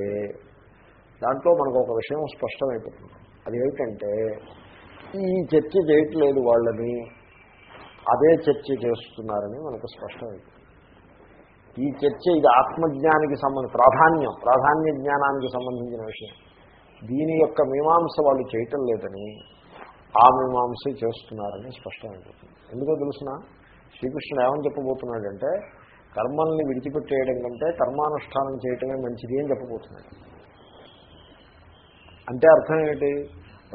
దాంట్లో మనకు ఒక విషయం స్పష్టమైపోతుంది. అది ఏమిటంటే ఈ చర్చ చేయట్లేదు వాళ్ళని అదే చర్చ చేస్తున్నారని మనకు స్పష్టమైపోతుంది. ఈ చర్చ ఇది ఆత్మజ్ఞానికి సంబంధ ప్రాధాన్యం ప్రాధాన్య జ్ఞానానికి సంబంధించిన విషయం. దీని యొక్క మీమాంస వాళ్ళు చేయటం లేదని ఆ మీమాంస చేస్తున్నారని స్పష్టమైపోతుంది. ఎందుకో తెలుసిన? శ్రీకృష్ణుడు ఏమని చెప్పబోతున్నాడంటే కర్మల్ని విడిచిపెట్టేయడం కంటే కర్మానుష్ఠానం చేయటమే మంచిది అని చెప్పబోతున్నాడు. అంటే అర్థం ఏంటి?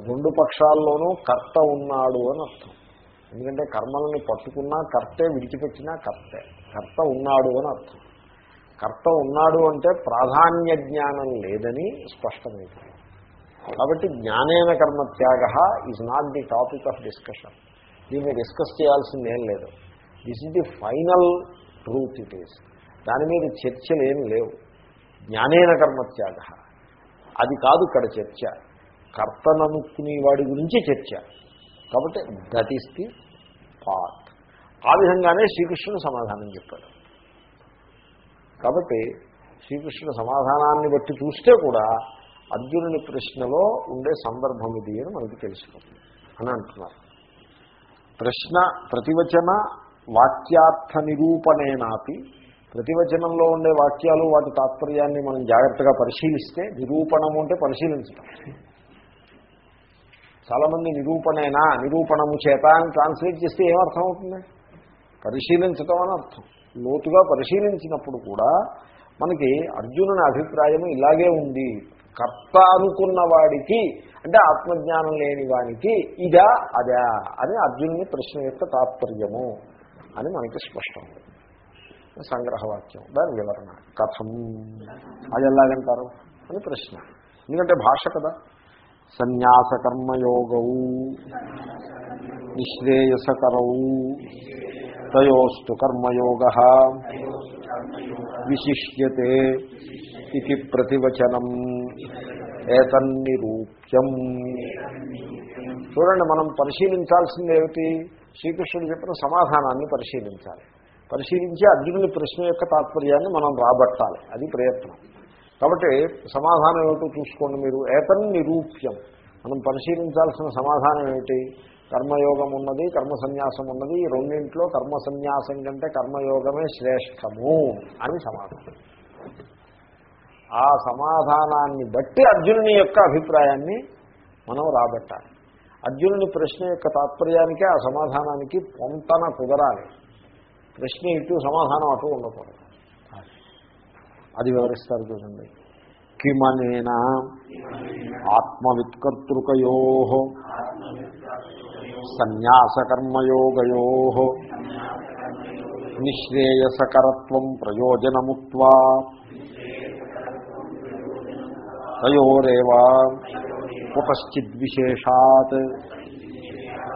రెండు పక్షాల్లోనూ కర్త ఉన్నాడు అని అర్థం. ఎందుకంటే కర్మల్ని పట్టుకున్నా కర్తే విడిచిపెట్టినా కర్తే. కర్త ఉన్నాడు అని అర్థం. కర్త ఉన్నాడు అంటే ప్రాధాన్య జ్ఞానం లేదని స్పష్టమైంది కాబట్టి జ్ఞానేన కర్మ త్యాగ is not the topic of discussion. దీన్ని డిస్కస్ చేయాల్సింది ఏం లేదు. This is the final truth it is. దాని మీద చర్చలు ఏం లేవు. జ్ఞానేన కర్మత్యాగ అది కాదు ఇక్కడ చర్చ. కర్తననుకునే వాడి గురించి చర్చ. కాబట్టి దట్ ఈస్ ది పాత్. ఆ విధంగానే శ్రీకృష్ణుడు సమాధానం చెప్పాడు. కాబట్టి శ్రీకృష్ణుడు సమాధానాన్ని బట్టి చూస్తే కూడా అర్జునుని ప్రశ్నలో ఉండే సందర్భం ఇది అని మనకి తెలిసిపోతుంది అని అంటున్నారు. ప్రశ్న ప్రతివచన వాక్యార్థ నిరూపణేనాపి ప్రతివచనంలో ఉండే వాక్యాలు వాటి తాత్పర్యాన్ని మనం జాగ్రత్తగా పరిశీలిస్తే నిరూపణము అంటే పరిశీలించడం చాలామంది నిరూపణేనా నిరూపణము చేత అని ట్రాన్స్లేట్ చేస్తే ఏమర్థం అవుతుంది పరిశీలించటం అని అర్థం. లోతుగా పరిశీలించినప్పుడు కూడా మనకి అర్జునుని అభిప్రాయం ఇలాగే ఉంది. కర్త అనుకున్న వాడికి అంటే ఆత్మజ్ఞానం లేని వానికి ఇదా అదా అని అర్జునుని ప్రశ్న యొక్క తాత్పర్యము. అని మనకి స్పష్టం. సంగ్రహవాక్యం. దాని వివరణ. కథం. అది ఎలాగంటారు? అని ప్రశ్న. ఎందుకంటే భాష కదా. సన్యాసకర్మయోగవు నిశ్రేయసకరౌ. తయోస్తు కర్మయోగ. విశిష్యతే ఇది ప్రతివచనం. ఏతన్నిరూప్యం. చూడండి మనం పరిశీలించాల్సింది ఏమిటి శ్రీకృష్ణుడు చెప్పిన సమాధానాన్ని పరిశీలించాలి. పరిశీలించి అర్జునుడి ప్రశ్న యొక్క తాత్పర్యాన్ని మనం రాబట్టాలి. అది ప్రయత్నం. కాబట్టి సమాధానం ఏమిటో చూసుకోండి మీరు. ఏతన్ నిరూప్యం మనం పరిశీలించాల్సిన సమాధానం ఏమిటి? కర్మయోగం ఉన్నది కర్మ సన్యాసం ఉన్నది. ఈ రెండింట్లో కర్మ సన్యాసం కంటే కర్మయోగమే శ్రేష్టము అని సమాధానం. ఆ సమాధానాన్ని బట్టి అర్జునుని యొక్క అభిప్రాయాన్ని మనం రాబట్టాలి. అర్జునుని ప్రశ్న యొక్క తాత్పర్యానికి ఆ సమాధానానికి పొంతన కుదరాలి. ప్రశ్న ఇటు సమాధానం అటు ఉండకూడదు. అది వివరిస్తారు చూడండి. కిమనేనా ఆత్మవిత్కర్తృకయో సన్యాసకర్మయోగయో నిశ్రేయసకరత్వం ప్రయోజనముక్వా తయోరేవా కుతశ్చిద్విశేషాత్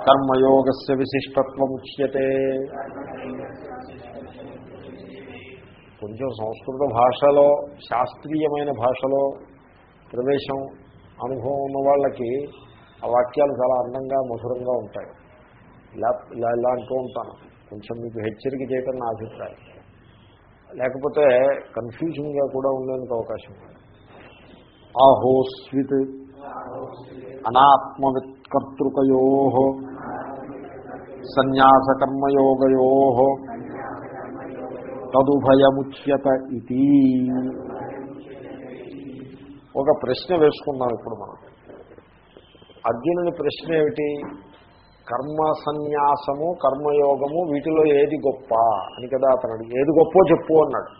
కర్మయోగస్ విశిష్టత్వముచ్యతే. కొంచెం సంస్కృత భాషలో శాస్త్రీయమైన భాషలో ప్రవేశం అనుభవం ఉన్న వాళ్ళకి ఆ వాక్యాలు చాలా అందంగా మధురంగా ఉంటాయి. ఇలా ఇలా ఇలా అంటూ ఉంటాను. కొంచెం మీకు హెచ్చరిక చేయటం నా అభిప్రాయం. లేకపోతే కన్ఫ్యూజన్గా కూడా ఉండేందుకు అవకాశం ఉంది. ఆహోస్విత్. అనాత్మవిత్కర్తృకయో సన్యాసకర్మయోగయో తదుభయముచ్యత ఇది ఒక ప్రశ్న వేసుకున్నాం ఇప్పుడు మనం. అర్జునుని ప్రశ్న ఏమిటి? కర్మ సన్యాసము కర్మయోగము వీటిలో ఏది గొప్ప అని కదా అతను ఏది గొప్పో చెప్పు అన్నాడు.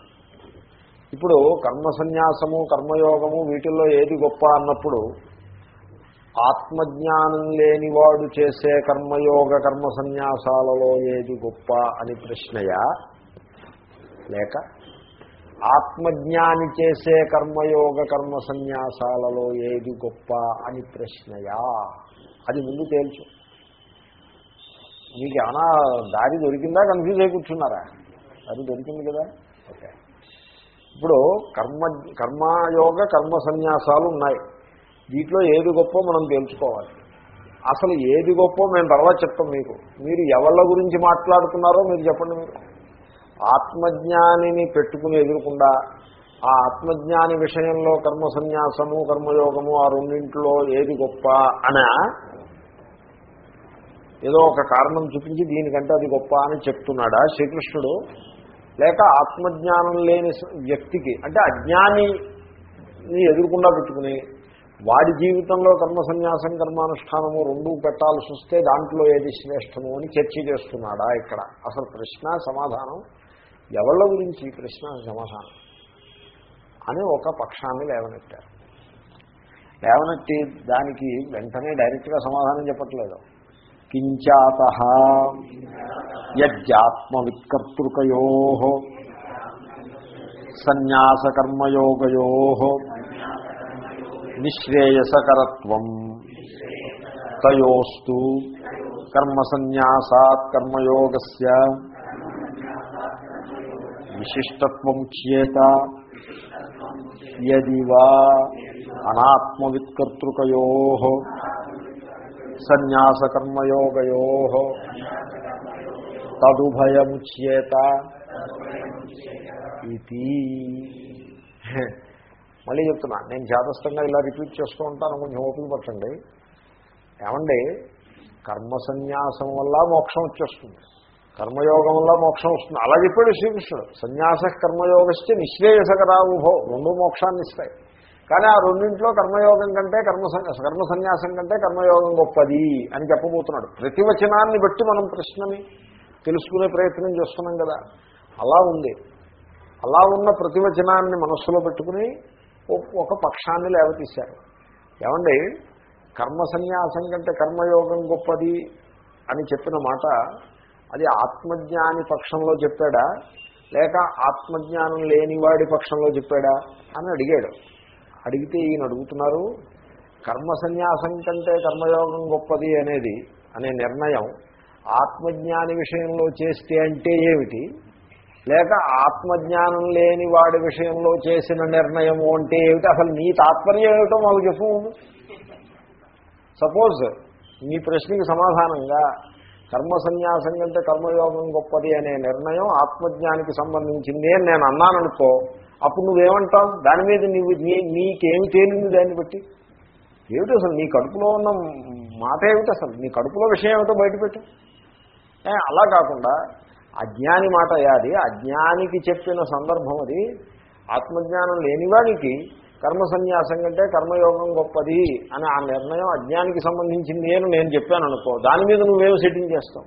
ఇప్పుడు కర్మ సన్యాసము కర్మయోగము వీటిల్లో ఏది గొప్ప అన్నప్పుడు ఆత్మజ్ఞానం లేనివాడు చేసే కర్మయోగ కర్మ సన్యాసాలలో ఏది గొప్ప అని ప్రశ్నయా? లేక ఆత్మజ్ఞాని చేసే కర్మయోగ కర్మ సన్యాసాలలో ఏది గొప్ప అని ప్రశ్నయా? అది ముందు తేల్చు. మీకు ఏమైనా దారి దొరికిందా? కన్ఫ్యూజ్ అయి కూర్చున్నారా? అది దొరికింది కదా? ఓకే. ఇప్పుడు కర్మ కర్మయోగ కర్మ సన్యాసాలు ఉన్నాయి. వీటిలో ఏది గొప్ప మనం తెలుసుకోవాలి. అసలు ఏది గొప్ప మేము తర్వాత చెప్తాం మీకు. మీరు ఎవళ్ళ గురించి మాట్లాడుతున్నారో మీరు చెప్పండి మీరు. ఆత్మజ్ఞానిని పెట్టుకుని ఎదురకుండా ఆ ఆత్మజ్ఞాని విషయంలో కర్మ సన్యాసము కర్మయోగము ఆ రెండింటిలో ఏది గొప్ప అనా ఏదో ఒక కారణం చూపించి దీనికంటే అది గొప్ప అని చెప్తున్నాడా శ్రీకృష్ణుడు? లేక ఆత్మజ్ఞానం లేని వ్యక్తికి అంటే అజ్ఞానిని ఎదురుకుండా పెట్టుకుని వాడి జీవితంలో కర్మ సన్యాసం కర్మానుష్ఠానము రెండూ పెట్టాల్సి వస్తే దాంట్లో ఏది శ్రేష్టము అని చర్చ చేస్తున్నాడా ఇక్కడ? అసలు ప్రశ్న సమాధానం ఎవళ్ళ గురించి ఈ ప్రశ్న సమాధానం? అని ఒక పక్షాన్ని లేవనెట్టారు. లేవనెట్టి దానికి వెంటనే డైరెక్ట్గా సమాధానం చెప్పట్లేదు. కించాత యజ్జాత్మవిత్కర్తృకయో సన్యాసకర్మయోగయో నిశ్రేయసకరత్వం. తయోస్తు. కర్మసన్యాసాత్ కర్మయోగస్ విశిష్టత్వం చేత యదివా అనాత్మవిత్కర్తృకయో. సన్యాసకర్మయోగయో. తదుభయముచ్యేత. ఇది మళ్ళీ చెప్తున్నా నేను జాతస్థంగా ఇలా రిపీట్ చేస్తూ ఉంటాను కొంచెం ఓపిక పట్టండి. ఏమండి? కర్మ సన్యాసం వల్ల మోక్షం వచ్చేస్తుంది. కర్మయోగం వల్ల మోక్షం వస్తుంది. అలా చెప్పాడు శ్రీకృష్ణుడు. సన్యాస కర్మయోగస్తే నిశ్రేయసకరావుభో రెండు మోక్షాన్ని ఇస్తాయి. కానీ ఆ రెండింట్లో కర్మయోగం కంటే కర్మ కర్మ సన్యాసం కంటే కర్మయోగం గొప్పది అని చెప్పబోతున్నాడు. ప్రతివచనాన్ని బట్టి మనం ప్రశ్నని తెలుసుకునే ప్రయత్నం చేస్తున్నాం కదా. అలా ఉంది. అలా ఉన్న ప్రతివచనాన్ని మనస్సులో పెట్టుకుని ఒక పక్షాన్ని లేవతీశారు. ఏమండి? కర్మ సన్యాసం కంటే కర్మయోగం గొప్పది అని చెప్పిన మాట అది ఆత్మజ్ఞాని పక్షంలో చెప్పాడా? లేక ఆత్మజ్ఞానం లేనివాడి పక్షంలో చెప్పాడా? అని అడిగాడు. అడిగితే ఈయన అడుగుతున్నారు కర్మ సన్యాసం కంటే కర్మయోగం గొప్పది అనేది అనే నిర్ణయం ఆత్మజ్ఞాని విషయంలో చేస్తే అంటే ఏమిటి? లేక ఆత్మజ్ఞానం లేని వాడి విషయంలో చేసిన నిర్ణయము అంటే ఏమిటి? అసలు నీ తాత్పర్యం ఏమిటో మాకు చెప్పు. సపోజ్ మీ ప్రశ్నకి సమాధానంగా కర్మ సన్యాసం కంటే కర్మయోగం గొప్పది అనే నిర్ణయం ఆత్మజ్ఞానికి సంబంధించింది అని నేను అన్నాననుకో అప్పుడు నువ్వేమంటావు? దాని మీద నువ్వు నీ నీకేమి తేలింది దాన్ని బట్టి. ఏమిటి అసలు నీ కడుపులో ఉన్న మాట ఏమిటి అసలు? నీ కడుపులో విషయం ఏమిటో బయటపెట్టు. అలా కాకుండా అజ్ఞాని మాట అది అజ్ఞానికి చెప్పిన సందర్భం అది. ఆత్మజ్ఞానం లేనివానికి కర్మ సన్యాసం కంటే కర్మయోగం గొప్పది అని ఆ నిర్ణయం అజ్ఞానికి సంబంధించింది అని నేను చెప్పాను అనుకో. దాని మీద నువ్వేం సెట్టింగ్ చేస్తావు?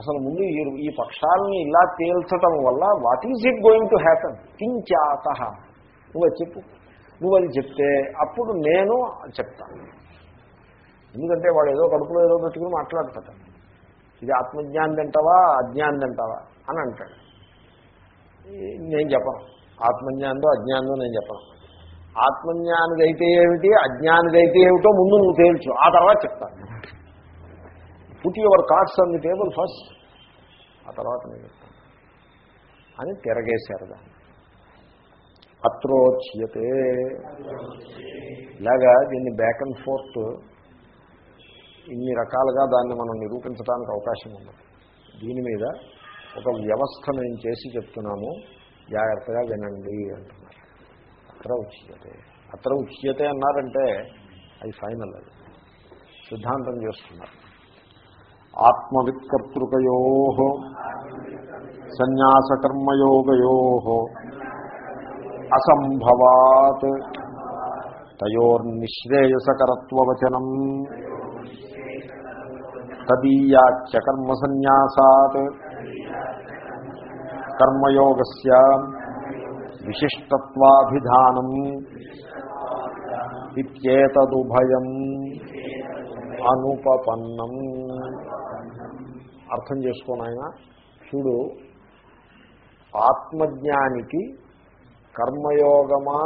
అసలు ముందు ఈ ఈ పక్షాలని ఇలా తేల్చటం వల్ల what is it going to happen కించాత. నువ్వు అది చెప్పు. నువ్వు అది చెప్తే అప్పుడు నేను చెప్తాను. ఎందుకంటే వాడు ఏదో కడుపులో ఏదో పెట్టుకుని మాట్లాడతాడు. ఇది ఆత్మజ్ఞానం తింటావా అజ్ఞానం తింటావా అని అంటాడు. నేను చెప్పను. ఆత్మజ్ఞానంతో అజ్ఞానంతో నేను చెప్పను. ఆత్మజ్ఞానిదైతే ఏమిటి అజ్ఞానిదైతే ఏమిటో ముందు నువ్వు తేల్చు. ఆ తర్వాత చెప్తాను put your cards on the table first ఆ తర్వాత నేను చెప్తాను అని తిరగేశారు దాన్ని. అత్రోచ్యతే. ఇలాగా దీన్ని బ్యాక్ అండ్ ఫోర్త్ ఇన్ని రకాలుగా దాన్ని మనం నిరూపించడానికి అవకాశం ఉంది. దీని మీద ఒక వ్యవస్థ నేను చేసి చెప్తున్నాము జాగ్రత్తగా వినండి అంటున్నారు. అత్ర ఉచ్యతే. అత్ర ఉచ్యతే అన్నారంటే అది ఫైనల్ అది. సిద్ధాంతం చేస్తున్నారు. ఆత్మవికర్తృకయో సన్యాసకర్మయోగయో అసంభవాత్ తయోర్నిశ్రేయసకరత్వవచనం తదీయాచ కర్మ సన్యాసాత్ కర్మయోగస్య విశిష్టత్వాభిధానం ఇత్యేతదుభయం అనుపపన్నం. అర్థం చేసుకోనైనా చూడు ఆత్మజ్ఞానికి కర్మయోగమా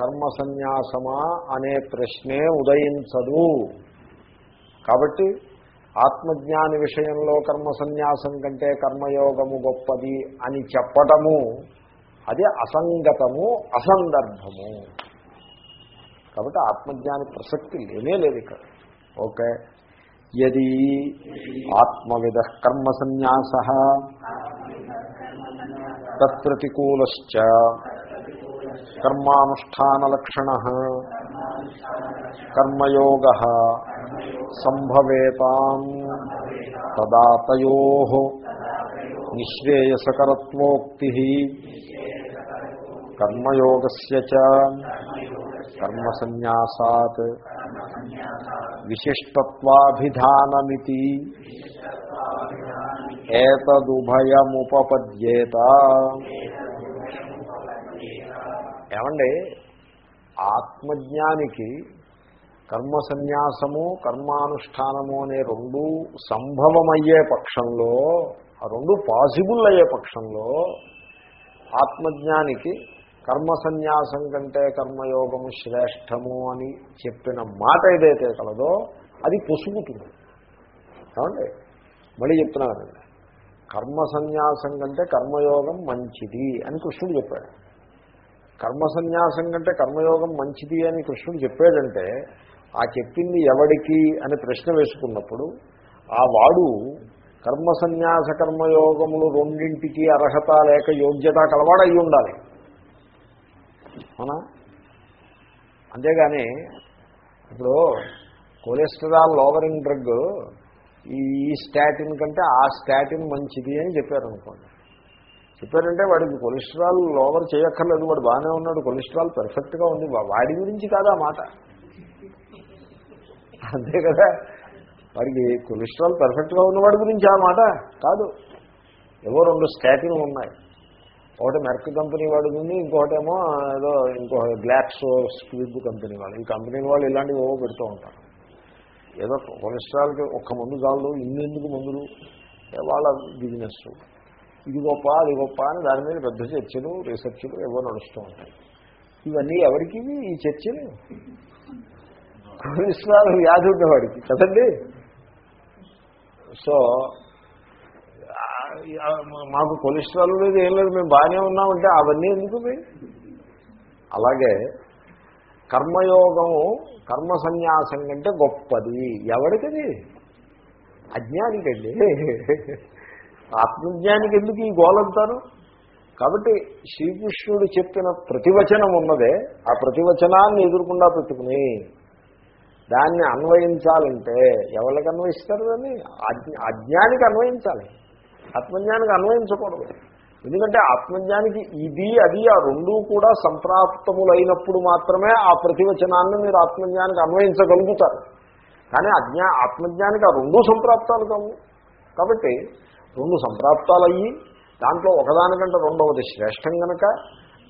కర్మ సన్యాసమా అనే ప్రశ్నే ఉదయించదు. కాబట్టి ఆత్మజ్ఞాని విషయంలో కర్మ సన్యాసం కంటే కర్మయోగము గొప్పది అని చెప్పటము అది అసంగతము అసందర్భము. కాబట్టి ఆత్మజ్ఞాని ప్రసక్తి లేనే లేదు ఇక్కడ. ఓకే. ఎది ఆత్మవిద కర్మ సన్యాస తత్ప్రతికూలశ్చ కర్మానుష్ఠానలక్షణ కర్మయోగ సంభవేతాం తదా తయో నిశ్రేయసకరత్వోక్తి కర్మయోగస్ కర్మసన్యాసాత్ విశిష్టత్వాభిధానమితి ఏతదుభయముపపద్యేత ఏమండి ఆత్మజ్ఞానికి కర్మ సన్యాసము కర్మానుష్ఠానము అనే రెండు సంభవమయ్యే పక్షంలో ఆ రెండు పాసిబుల్ అయ్యే పక్షంలో ఆత్మజ్ఞానికి కర్మ సన్యాసం కంటే కర్మయోగము శ్రేష్టము అని చెప్పిన మాట ఏదైతే కలదో అది పొసుగుతుంది. ఏమండి? మళ్ళీ చెప్తున్నానండి కర్మ సన్యాసం కంటే కర్మయోగం మంచిది అని కృష్ణుడు చెప్పాడు. కర్మ సన్యాసం కంటే కర్మయోగం మంచిది అని కృష్ణుడు చెప్పాడంటే ఆ చెప్పింది ఎవడికి అని ప్రశ్న వేసుకున్నప్పుడు ఆ వాడు కర్మ సన్యాస కర్మయోగములు రెండింటికి అర్హత లేక యోగ్యత కలవాడు అయి ఉండాలి అవునా? అంతేగాని ఇప్పుడు కొలెస్ట్రాల్ లోవరింగ్ డ్రగ్ ఈ స్టాటిన్ కంటే ఆ స్టాటిన్ మంచిది అని చెప్పారనుకోండి. చెప్పారంటే వాడికి కొలెస్ట్రాల్ లోవర్ చేయక్కర్లేదు వాడు బాగానే ఉన్నాడు కొలెస్ట్రాల్ పెర్ఫెక్ట్గా ఉంది వాడి గురించి కాదా మాట. అంతే కదా? వాడికి కొలెస్ట్రాల్ పెర్ఫెక్ట్గా ఉన్నవాడి గురించి ఆ మాట కాదు. ఏవో రెండు స్టాటిన్ ఉన్నాయి. ఒకటి మెర్క్ కంపెనీ వాడి ఉంది ఇంకోటేమో ఏదో ఇంకో గ్లాక్సో స్క్విబ్ కంపెనీ వాళ్ళు ఈ కంపెనీ వాళ్ళు ఇలాంటివి ఏవో పెడుతూ ఉంటారు. ఏదో కొలెస్ట్రాల్కి ఒక్క మందు చాలు ఇన్నెందుకు మందులు? వాళ్ళ బిజినెస్ ఇది గొప్ప అది గొప్ప అని దాని మీద పెద్ద చర్చలు రీసెర్చ్లు ఏవో నడుస్తూ ఉంటాయి. ఇవన్నీ ఎవరికి ఈ చర్చలు. కొలెస్ట్రాల్ వ్యాధి ఉన్నవాడికి కదండి? సో మాకు కొలెస్ట్రాల్ లేదు ఏం లేదు మేము బాగానే ఉన్నామంటే అవన్నీ ఎందుకు ఇవి? అలాగే కర్మయోగము కర్మ సన్యాసం కంటే గొప్పది. ఎవరికది అజ్ఞానికండి. ఆత్మజ్ఞానికి ఎందుకు ఈ గోలంతాను? కాబట్టి శ్రీకృష్ణుడు చెప్పిన ప్రతివచనం ఉన్నదే. ఆ ప్రతివచనాన్ని ఎదుర్కొండా పెట్టుకుని దాన్ని అన్వయించాలంటే ఎవరికి అన్వయిస్తారు దాన్ని? అజ్ఞానికి అన్వయించాలి. ఆత్మజ్ఞానికి అన్వయించకూడదు. ఎందుకంటే ఆత్మజ్ఞానికి ఇది అది ఆ రెండూ కూడా సంప్రాప్తములైనప్పుడు మాత్రమే ఆ ప్రతివచనాన్ని మీరు ఆత్మజ్ఞానికి అన్వయించగలుగుతారు. కానీ అజ్ఞా ఆత్మజ్ఞానికి ఆ రెండూ సంప్రాప్తాలు కావు. కాబట్టి రెండు సంప్రాప్తాలు అయ్యి దాంట్లో ఒకదానికంటే రెండవది శ్రేష్టం కనుక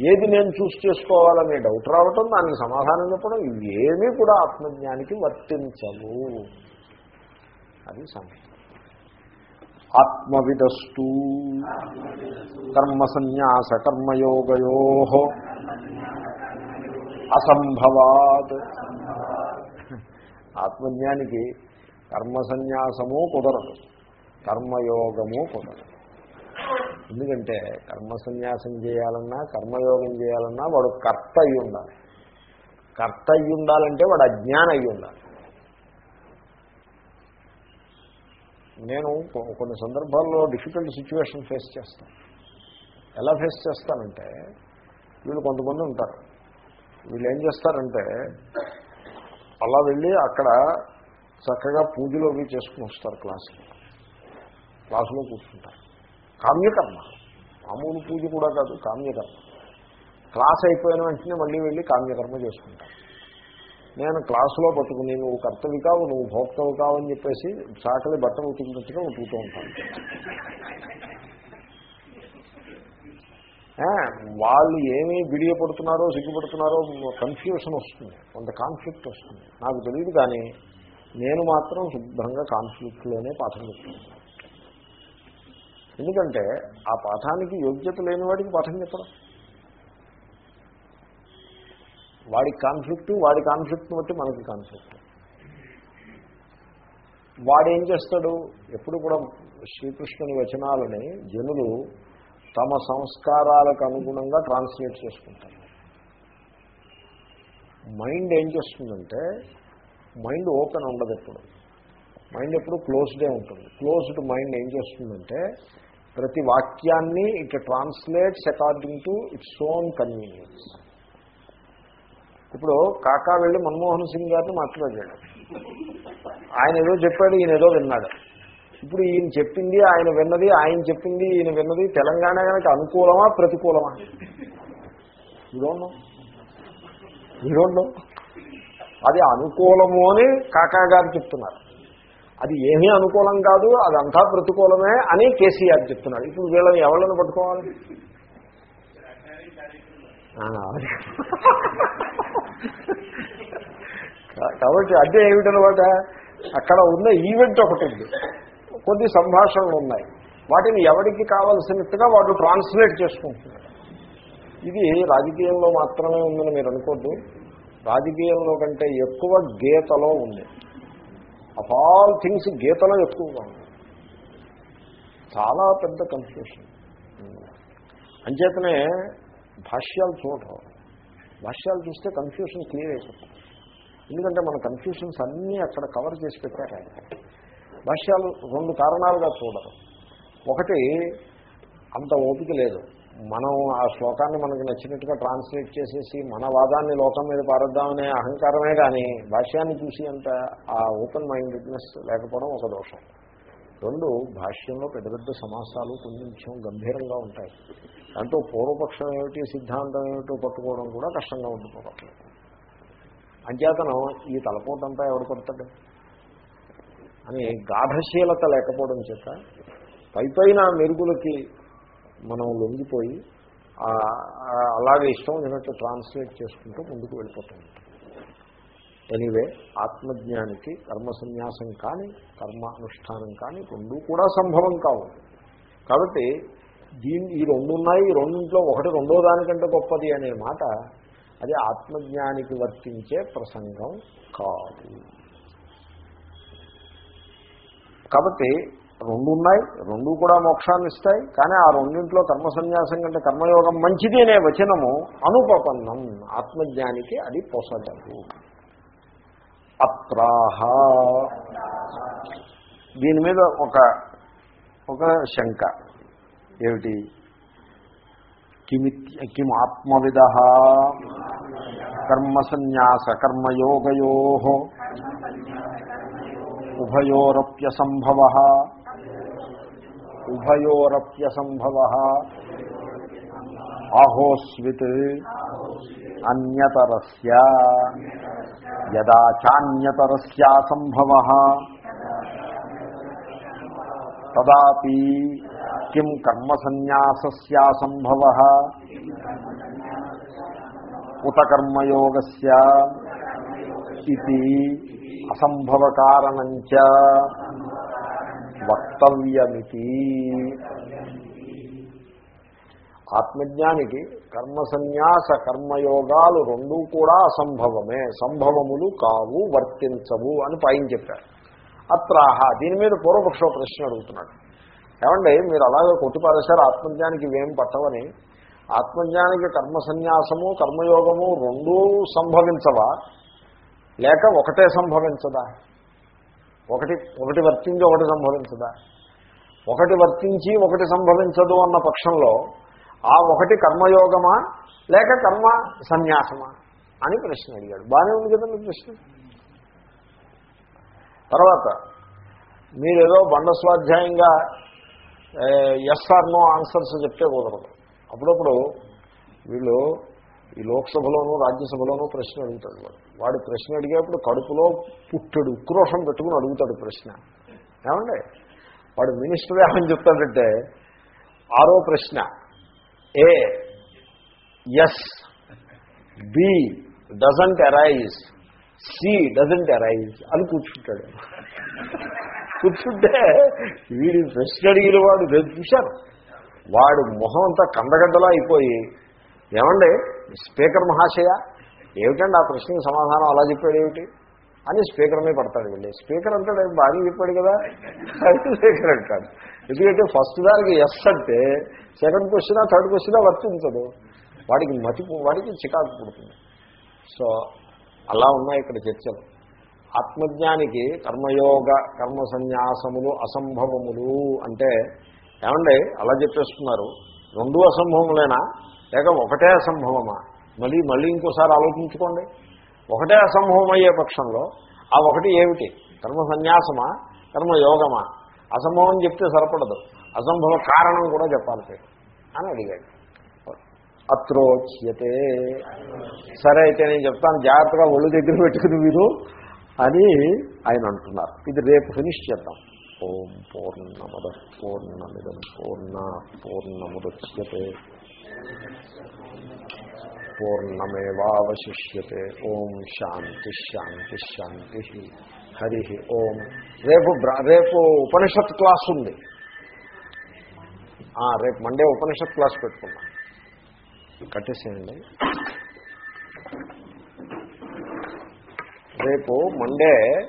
ఏది నేను చూస్ చేసుకోవాలనే డౌట్ రావటం దానికి సమాధానం చెప్పడం ఇవి ఏమీ కూడా ఆత్మజ్ఞానికి వర్తించవు. అది సమయం ఆత్మవిదస్తు. కర్మ సన్యాస కర్మయోగయో. అసంభవాత్. ఆత్మజ్ఞానికి కర్మ సన్యాసము కుదరదు. కర్మయోగము కుదరదు. ఎందుకంటే కర్మ సన్యాసం చేయాలన్నా కర్మయోగం చేయాలన్నా వాడు కర్త అయి ఉండాలి కర్త అయి ఉండాలంటే వాడు అజ్ఞానం అయి ఉండాలి నేను కొన్ని సందర్భాల్లో డిఫికల్ట్ సిచ్యువేషన్ ఫేస్ చేస్తాను. ఎలా ఫేస్ చేస్తానంటే వీళ్ళు కొంతమంది ఉంటారు. వీళ్ళు ఏం చేస్తారంటే అలా వెళ్ళి అక్కడ చక్కగా పూజలోకి చేసుకుని వస్తారు క్లాసులో. క్లాసులో కూర్చుంటారు. కామ్యకర్మ. మామూలు పూజ కూడా కాదు కామ్యకర్మ. క్లాస్ అయిపోయిన వెంటనే మళ్ళీ వెళ్ళి కామ్యకర్మ చేసుకుంటాను నేను క్లాసులో పట్టుకుని నువ్వు కర్తవి కావు నువ్వు భోక్తవి కావు అని చెప్పేసి చాకలి బట్టలు ఉతుకున్నట్టుగా ఉతుకుతూ ఉంటాను వాళ్ళు ఏమీ బిడియపడుతున్నారో సిగ్గుపడుతున్నారో కన్ఫ్యూషన్ వస్తుంది. కొంత కాన్ఫ్లిక్ట్ వస్తుంది. నాకు తెలియదు కానీ నేను మాత్రం శుభ్రంగా కాన్ఫ్లిక్ట్లోనే పాఠం చెప్తున్నాను ఎందుకంటే ఆ పాఠానికి యోగ్యత లేని వాడికి పాఠం చెప్పడం వాడి కాన్ఫ్లిక్ట్ వాడి కాన్ఫ్లిక్ట్ని బట్టి మనకి కాన్ఫ్లిక్ట్ వాడేం చేస్తాడు? ఎప్పుడు కూడా శ్రీకృష్ణుని వచనాలని జనులు తమ సంస్కారాలకు అనుగుణంగా ట్రాన్స్లేట్ చేసుకుంటారు. మైండ్ ఏం చేస్తుందంటే మైండ్ ఓపెన్ ఉండదు ఎప్పుడు. మైండ్ ఎప్పుడు క్లోజ్డే ఉంటుంది. క్లోజ్డ్ మైండ్ ఏం చేస్తుందంటే ప్రతి వాక్యాన్ని it translates according to its own convenience. ఇప్పుడు కాకా వెళ్ళి మన్మోహన్ సింగ్ గారిని మాట్లాడాడు. ఆయన ఏదో చెప్పాడు ఈయన ఏదో విన్నాడు. ఇప్పుడు ఈయన చెప్పింది ఆయన విన్నది ఆయన చెప్పింది ఈయన విన్నది తెలంగాణ కనుక అనుకూలమా ప్రతికూలమా? ఇదోండో ఇదోండో అది అనుకూలము అని కాకా గారు చెప్తున్నారు. అది ఏమీ అనుకూలం కాదు అదంతా ప్రతికూలమే అని కేసీఆర్ చెప్తున్నాడు. ఇప్పుడు వీళ్ళని ఎవరిని పట్టుకోవాలి? కాబట్టి అంటే ఏమిటనమాట? అక్కడ ఉన్న ఈవెంట్ ఒకటి ఉంది. కొద్ది సంభాషణలు ఉన్నాయి. వాటిని ఎవరికి కావలసినట్టుగా వాళ్ళు ట్రాన్స్లేట్ చేసుకుంటున్నారు ఇది రాజకీయంలో మాత్రమే ఉందని మీరు అనుకోద్దు. రాజకీయంలో కంటే ఎక్కువ గీతలో ఉంది. ఆఫ్ ఆల్ థింగ్స్ గీతలో ఎక్కువగా ఉంది చాలా పెద్ద కన్ఫ్యూషన్ అంచేతనే భాష్యాలు చూడటం భాష్యాలు చూస్తే కన్ఫ్యూషన్ క్లియర్ అయిపోతుంది ఎందుకంటే మన కన్ఫ్యూషన్స్ అన్నీ అక్కడ కవర్ చేసి పెట్టారు ఆయన భాష్యాలు రెండు కారణాలుగా చూడరు ఒకటి అంత ఓపిక లేదు మనం ఆ శ్లోకాన్ని మనకు నచ్చినట్టుగా ట్రాన్స్లేట్ చేసేసి మన వాదాన్ని లోకం మీద పారద్దామనే అహంకారమే కానీ భాష్యాన్ని చూసి అంత ఆ ఓపెన్ మైండెడ్నెస్ లేకపోవడం ఒక దోషం. రెండు భాష్యంలో పెద్ద పెద్ద సమాసాలు కొంచెం గంభీరంగా ఉంటాయి. దాంతో పూర్వపక్షం ఏమిటి సిద్ధాంతం ఏమిటో పట్టుకోవడం కూడా కష్టంగా ఉంటుంది అంచేతనం ఈ తలపోటంతా ఎవడు పడతాడు? అని గాఢశీలత లేకపోవడం చేత పైపైన మెరుగులకి మనం లొంగిపోయి అలాగే ఇష్టం వచ్చినట్టు ట్రాన్స్లేట్ చేసుకుంటూ ముందుకు వెళ్ళిపోతాం. ఎనీవే ఆత్మజ్ఞానికి కర్మ సన్యాసం కానీ కర్మ అనుష్ఠానం కానీ రెండు కూడా సంభవం కావు. కాబట్టి దీని ఈ రెండు ఉన్నాయి ఈ రెండింట్లో ఒకటి రెండో దానికంటే గొప్పది అనే మాట అది ఆత్మజ్ఞానికి వర్తించే ప్రసంగం కాదు. కాబట్టి రెండు ఉన్నాయి రెండు కూడా మోక్షాన్ని ఇస్తాయి కానీ ఆ రెండింట్లో కర్మ సన్యాసం కంటే కర్మయోగం మంచిది అనే వచనము అనుపపన్నం ఆత్మజ్ఞానికి అది పొసగదు. అత్రాహ. దీని మీద ఒక ఒక శంక. ఏమిటి? కిమిత్య కిం ఆత్మవిద. కర్మసన్యాస కర్మయోగయో. ఉభయోరప్యసంభవ. ఉభయోరప్యసంభవ ఆహోస్విత్ అన్యతరస్య యదా చాన్యతరస్యాసంభవ తదాపి కిం కర్మసన్యాసస్యాసంభవ ఉత కర్మయోగస్య ఇది అసంభవకారణంచ వక్తవ్యమితి. ఆత్మజ్ఞానికి కర్మ సన్యాస కర్మయోగాలు రెండూ కూడా అసంభవమే. సంభవములు కావు వర్తించవు అని పైన చెప్పారు. అత్రాహ దీని మీద పూర్వపక్ష ప్రశ్న అడుగుతున్నాడు. ఏమండి మీరు అలాగే కొట్టిపారేశారు ఆత్మజ్ఞానికి ఇవేం పట్టవని. ఆత్మజ్ఞానికి కర్మ సన్యాసము కర్మయోగము రెండూ సంభవించవా? లేక ఒకటే సంభవించదా? ఒకటి ఒకటి వర్తించి ఒకటి సంభవించదా? ఒకటి వర్తించి ఒకటి సంభవించదు అన్న పక్షంలో ఆ ఒకటి కర్మయోగమా లేక కర్మ సన్యాసమా అని ప్రశ్న అడిగాడు. బాగానే ఉంది కదండి ప్రశ్న? తర్వాత మీరేదో బండస్వాధ్యాయంగా ఎస్ ఆర్ నో ఆన్సర్స్ చెప్తే కుదరదు. అప్పుడప్పుడు వీళ్ళు ఈ లోక్సభలోనూ రాజ్యసభలోనూ ప్రశ్న అడుగుతాడు వాడు. వాడు ప్రశ్న అడిగేప్పుడు కడుపులో పుట్టడు ఉక్రోషం పెట్టుకుని అడుగుతాడు ప్రశ్న. ఏమండి? వాడు మినిస్టర్ ఏమని చెప్తాడంటే ఆరో ప్రశ్న A yes B doesn't arise C doesn't arise అని కూర్చుంటాడు. కూర్చుంటే వీడి ప్రశ్న అడిగిన వాడు చూశారు? వాడు మొహం అంతా కందగడ్డలా అయిపోయి ఏమండి? స్పీకర్ మహాశయ? ఏమిటండి ఆ ప్రశ్నకి సమాధానం? అలా చెప్పాడు ఏమిటి? అని స్పీకర్ మీద పడతాడు వెళ్ళి. స్పీకర్ అంటాడు బాగా చెప్పాడు కదా? స్పీకర్ అంటాడు. ఎందుకంటే ఫస్ట్ దానికి ఎస్ అంటే సెకండ్ క్వశ్చన్ థర్డ్ క్వశ్చన్ వర్తించదు వాడికి మతి వాడికి చికాకు పుడుతుంది. సో అలా ఉన్నాయి ఇక్కడ చర్చలు. ఆత్మజ్ఞానికి కర్మయోగ కర్మ సన్యాసములు అసంభవములు అంటే ఏమండి? అలా చెప్పేస్తున్నారు. రెండు అసంభవములేనా? లేక ఒకటే అసంభవమా? మళ్ళీ మళ్ళీ ఇంకోసారి ఆలోచించుకోండి. ఒకటే అసంభవం అయ్యే పక్షంలో ఆ ఒకటి ఏమిటి? కర్మ సన్యాసమా? కర్మయోగమా అసంభవం చెప్తే సరిపడదు. అసంభవ కారణం కూడా చెప్పాలి అని అడిగాడు. అత్రోచ్యతే. సరే అయితే నేను చెప్తాను జాగ్రత్తగా ఒళ్ళు దగ్గర పెట్టుకుని మీరు అని ఆయన అంటున్నారు. ఇది రేపు ఫినిష్ చేద్దాం. ఓం పూర్ణమద పూర్ణమిదం పూర్ణ పూర్ణముద్యతే. పూర్ణమేవాశిష్యతే ఓం శాంతి శాంతి శాంతి. హరి ఓం. రేపు రేపు ఉపనిషత్ క్లాస్ ఉంది. రేపు మండే ఉపనిషత్ క్లాస్ పెట్టుకున్నాం కట్టేసేయండి. రేపు మండే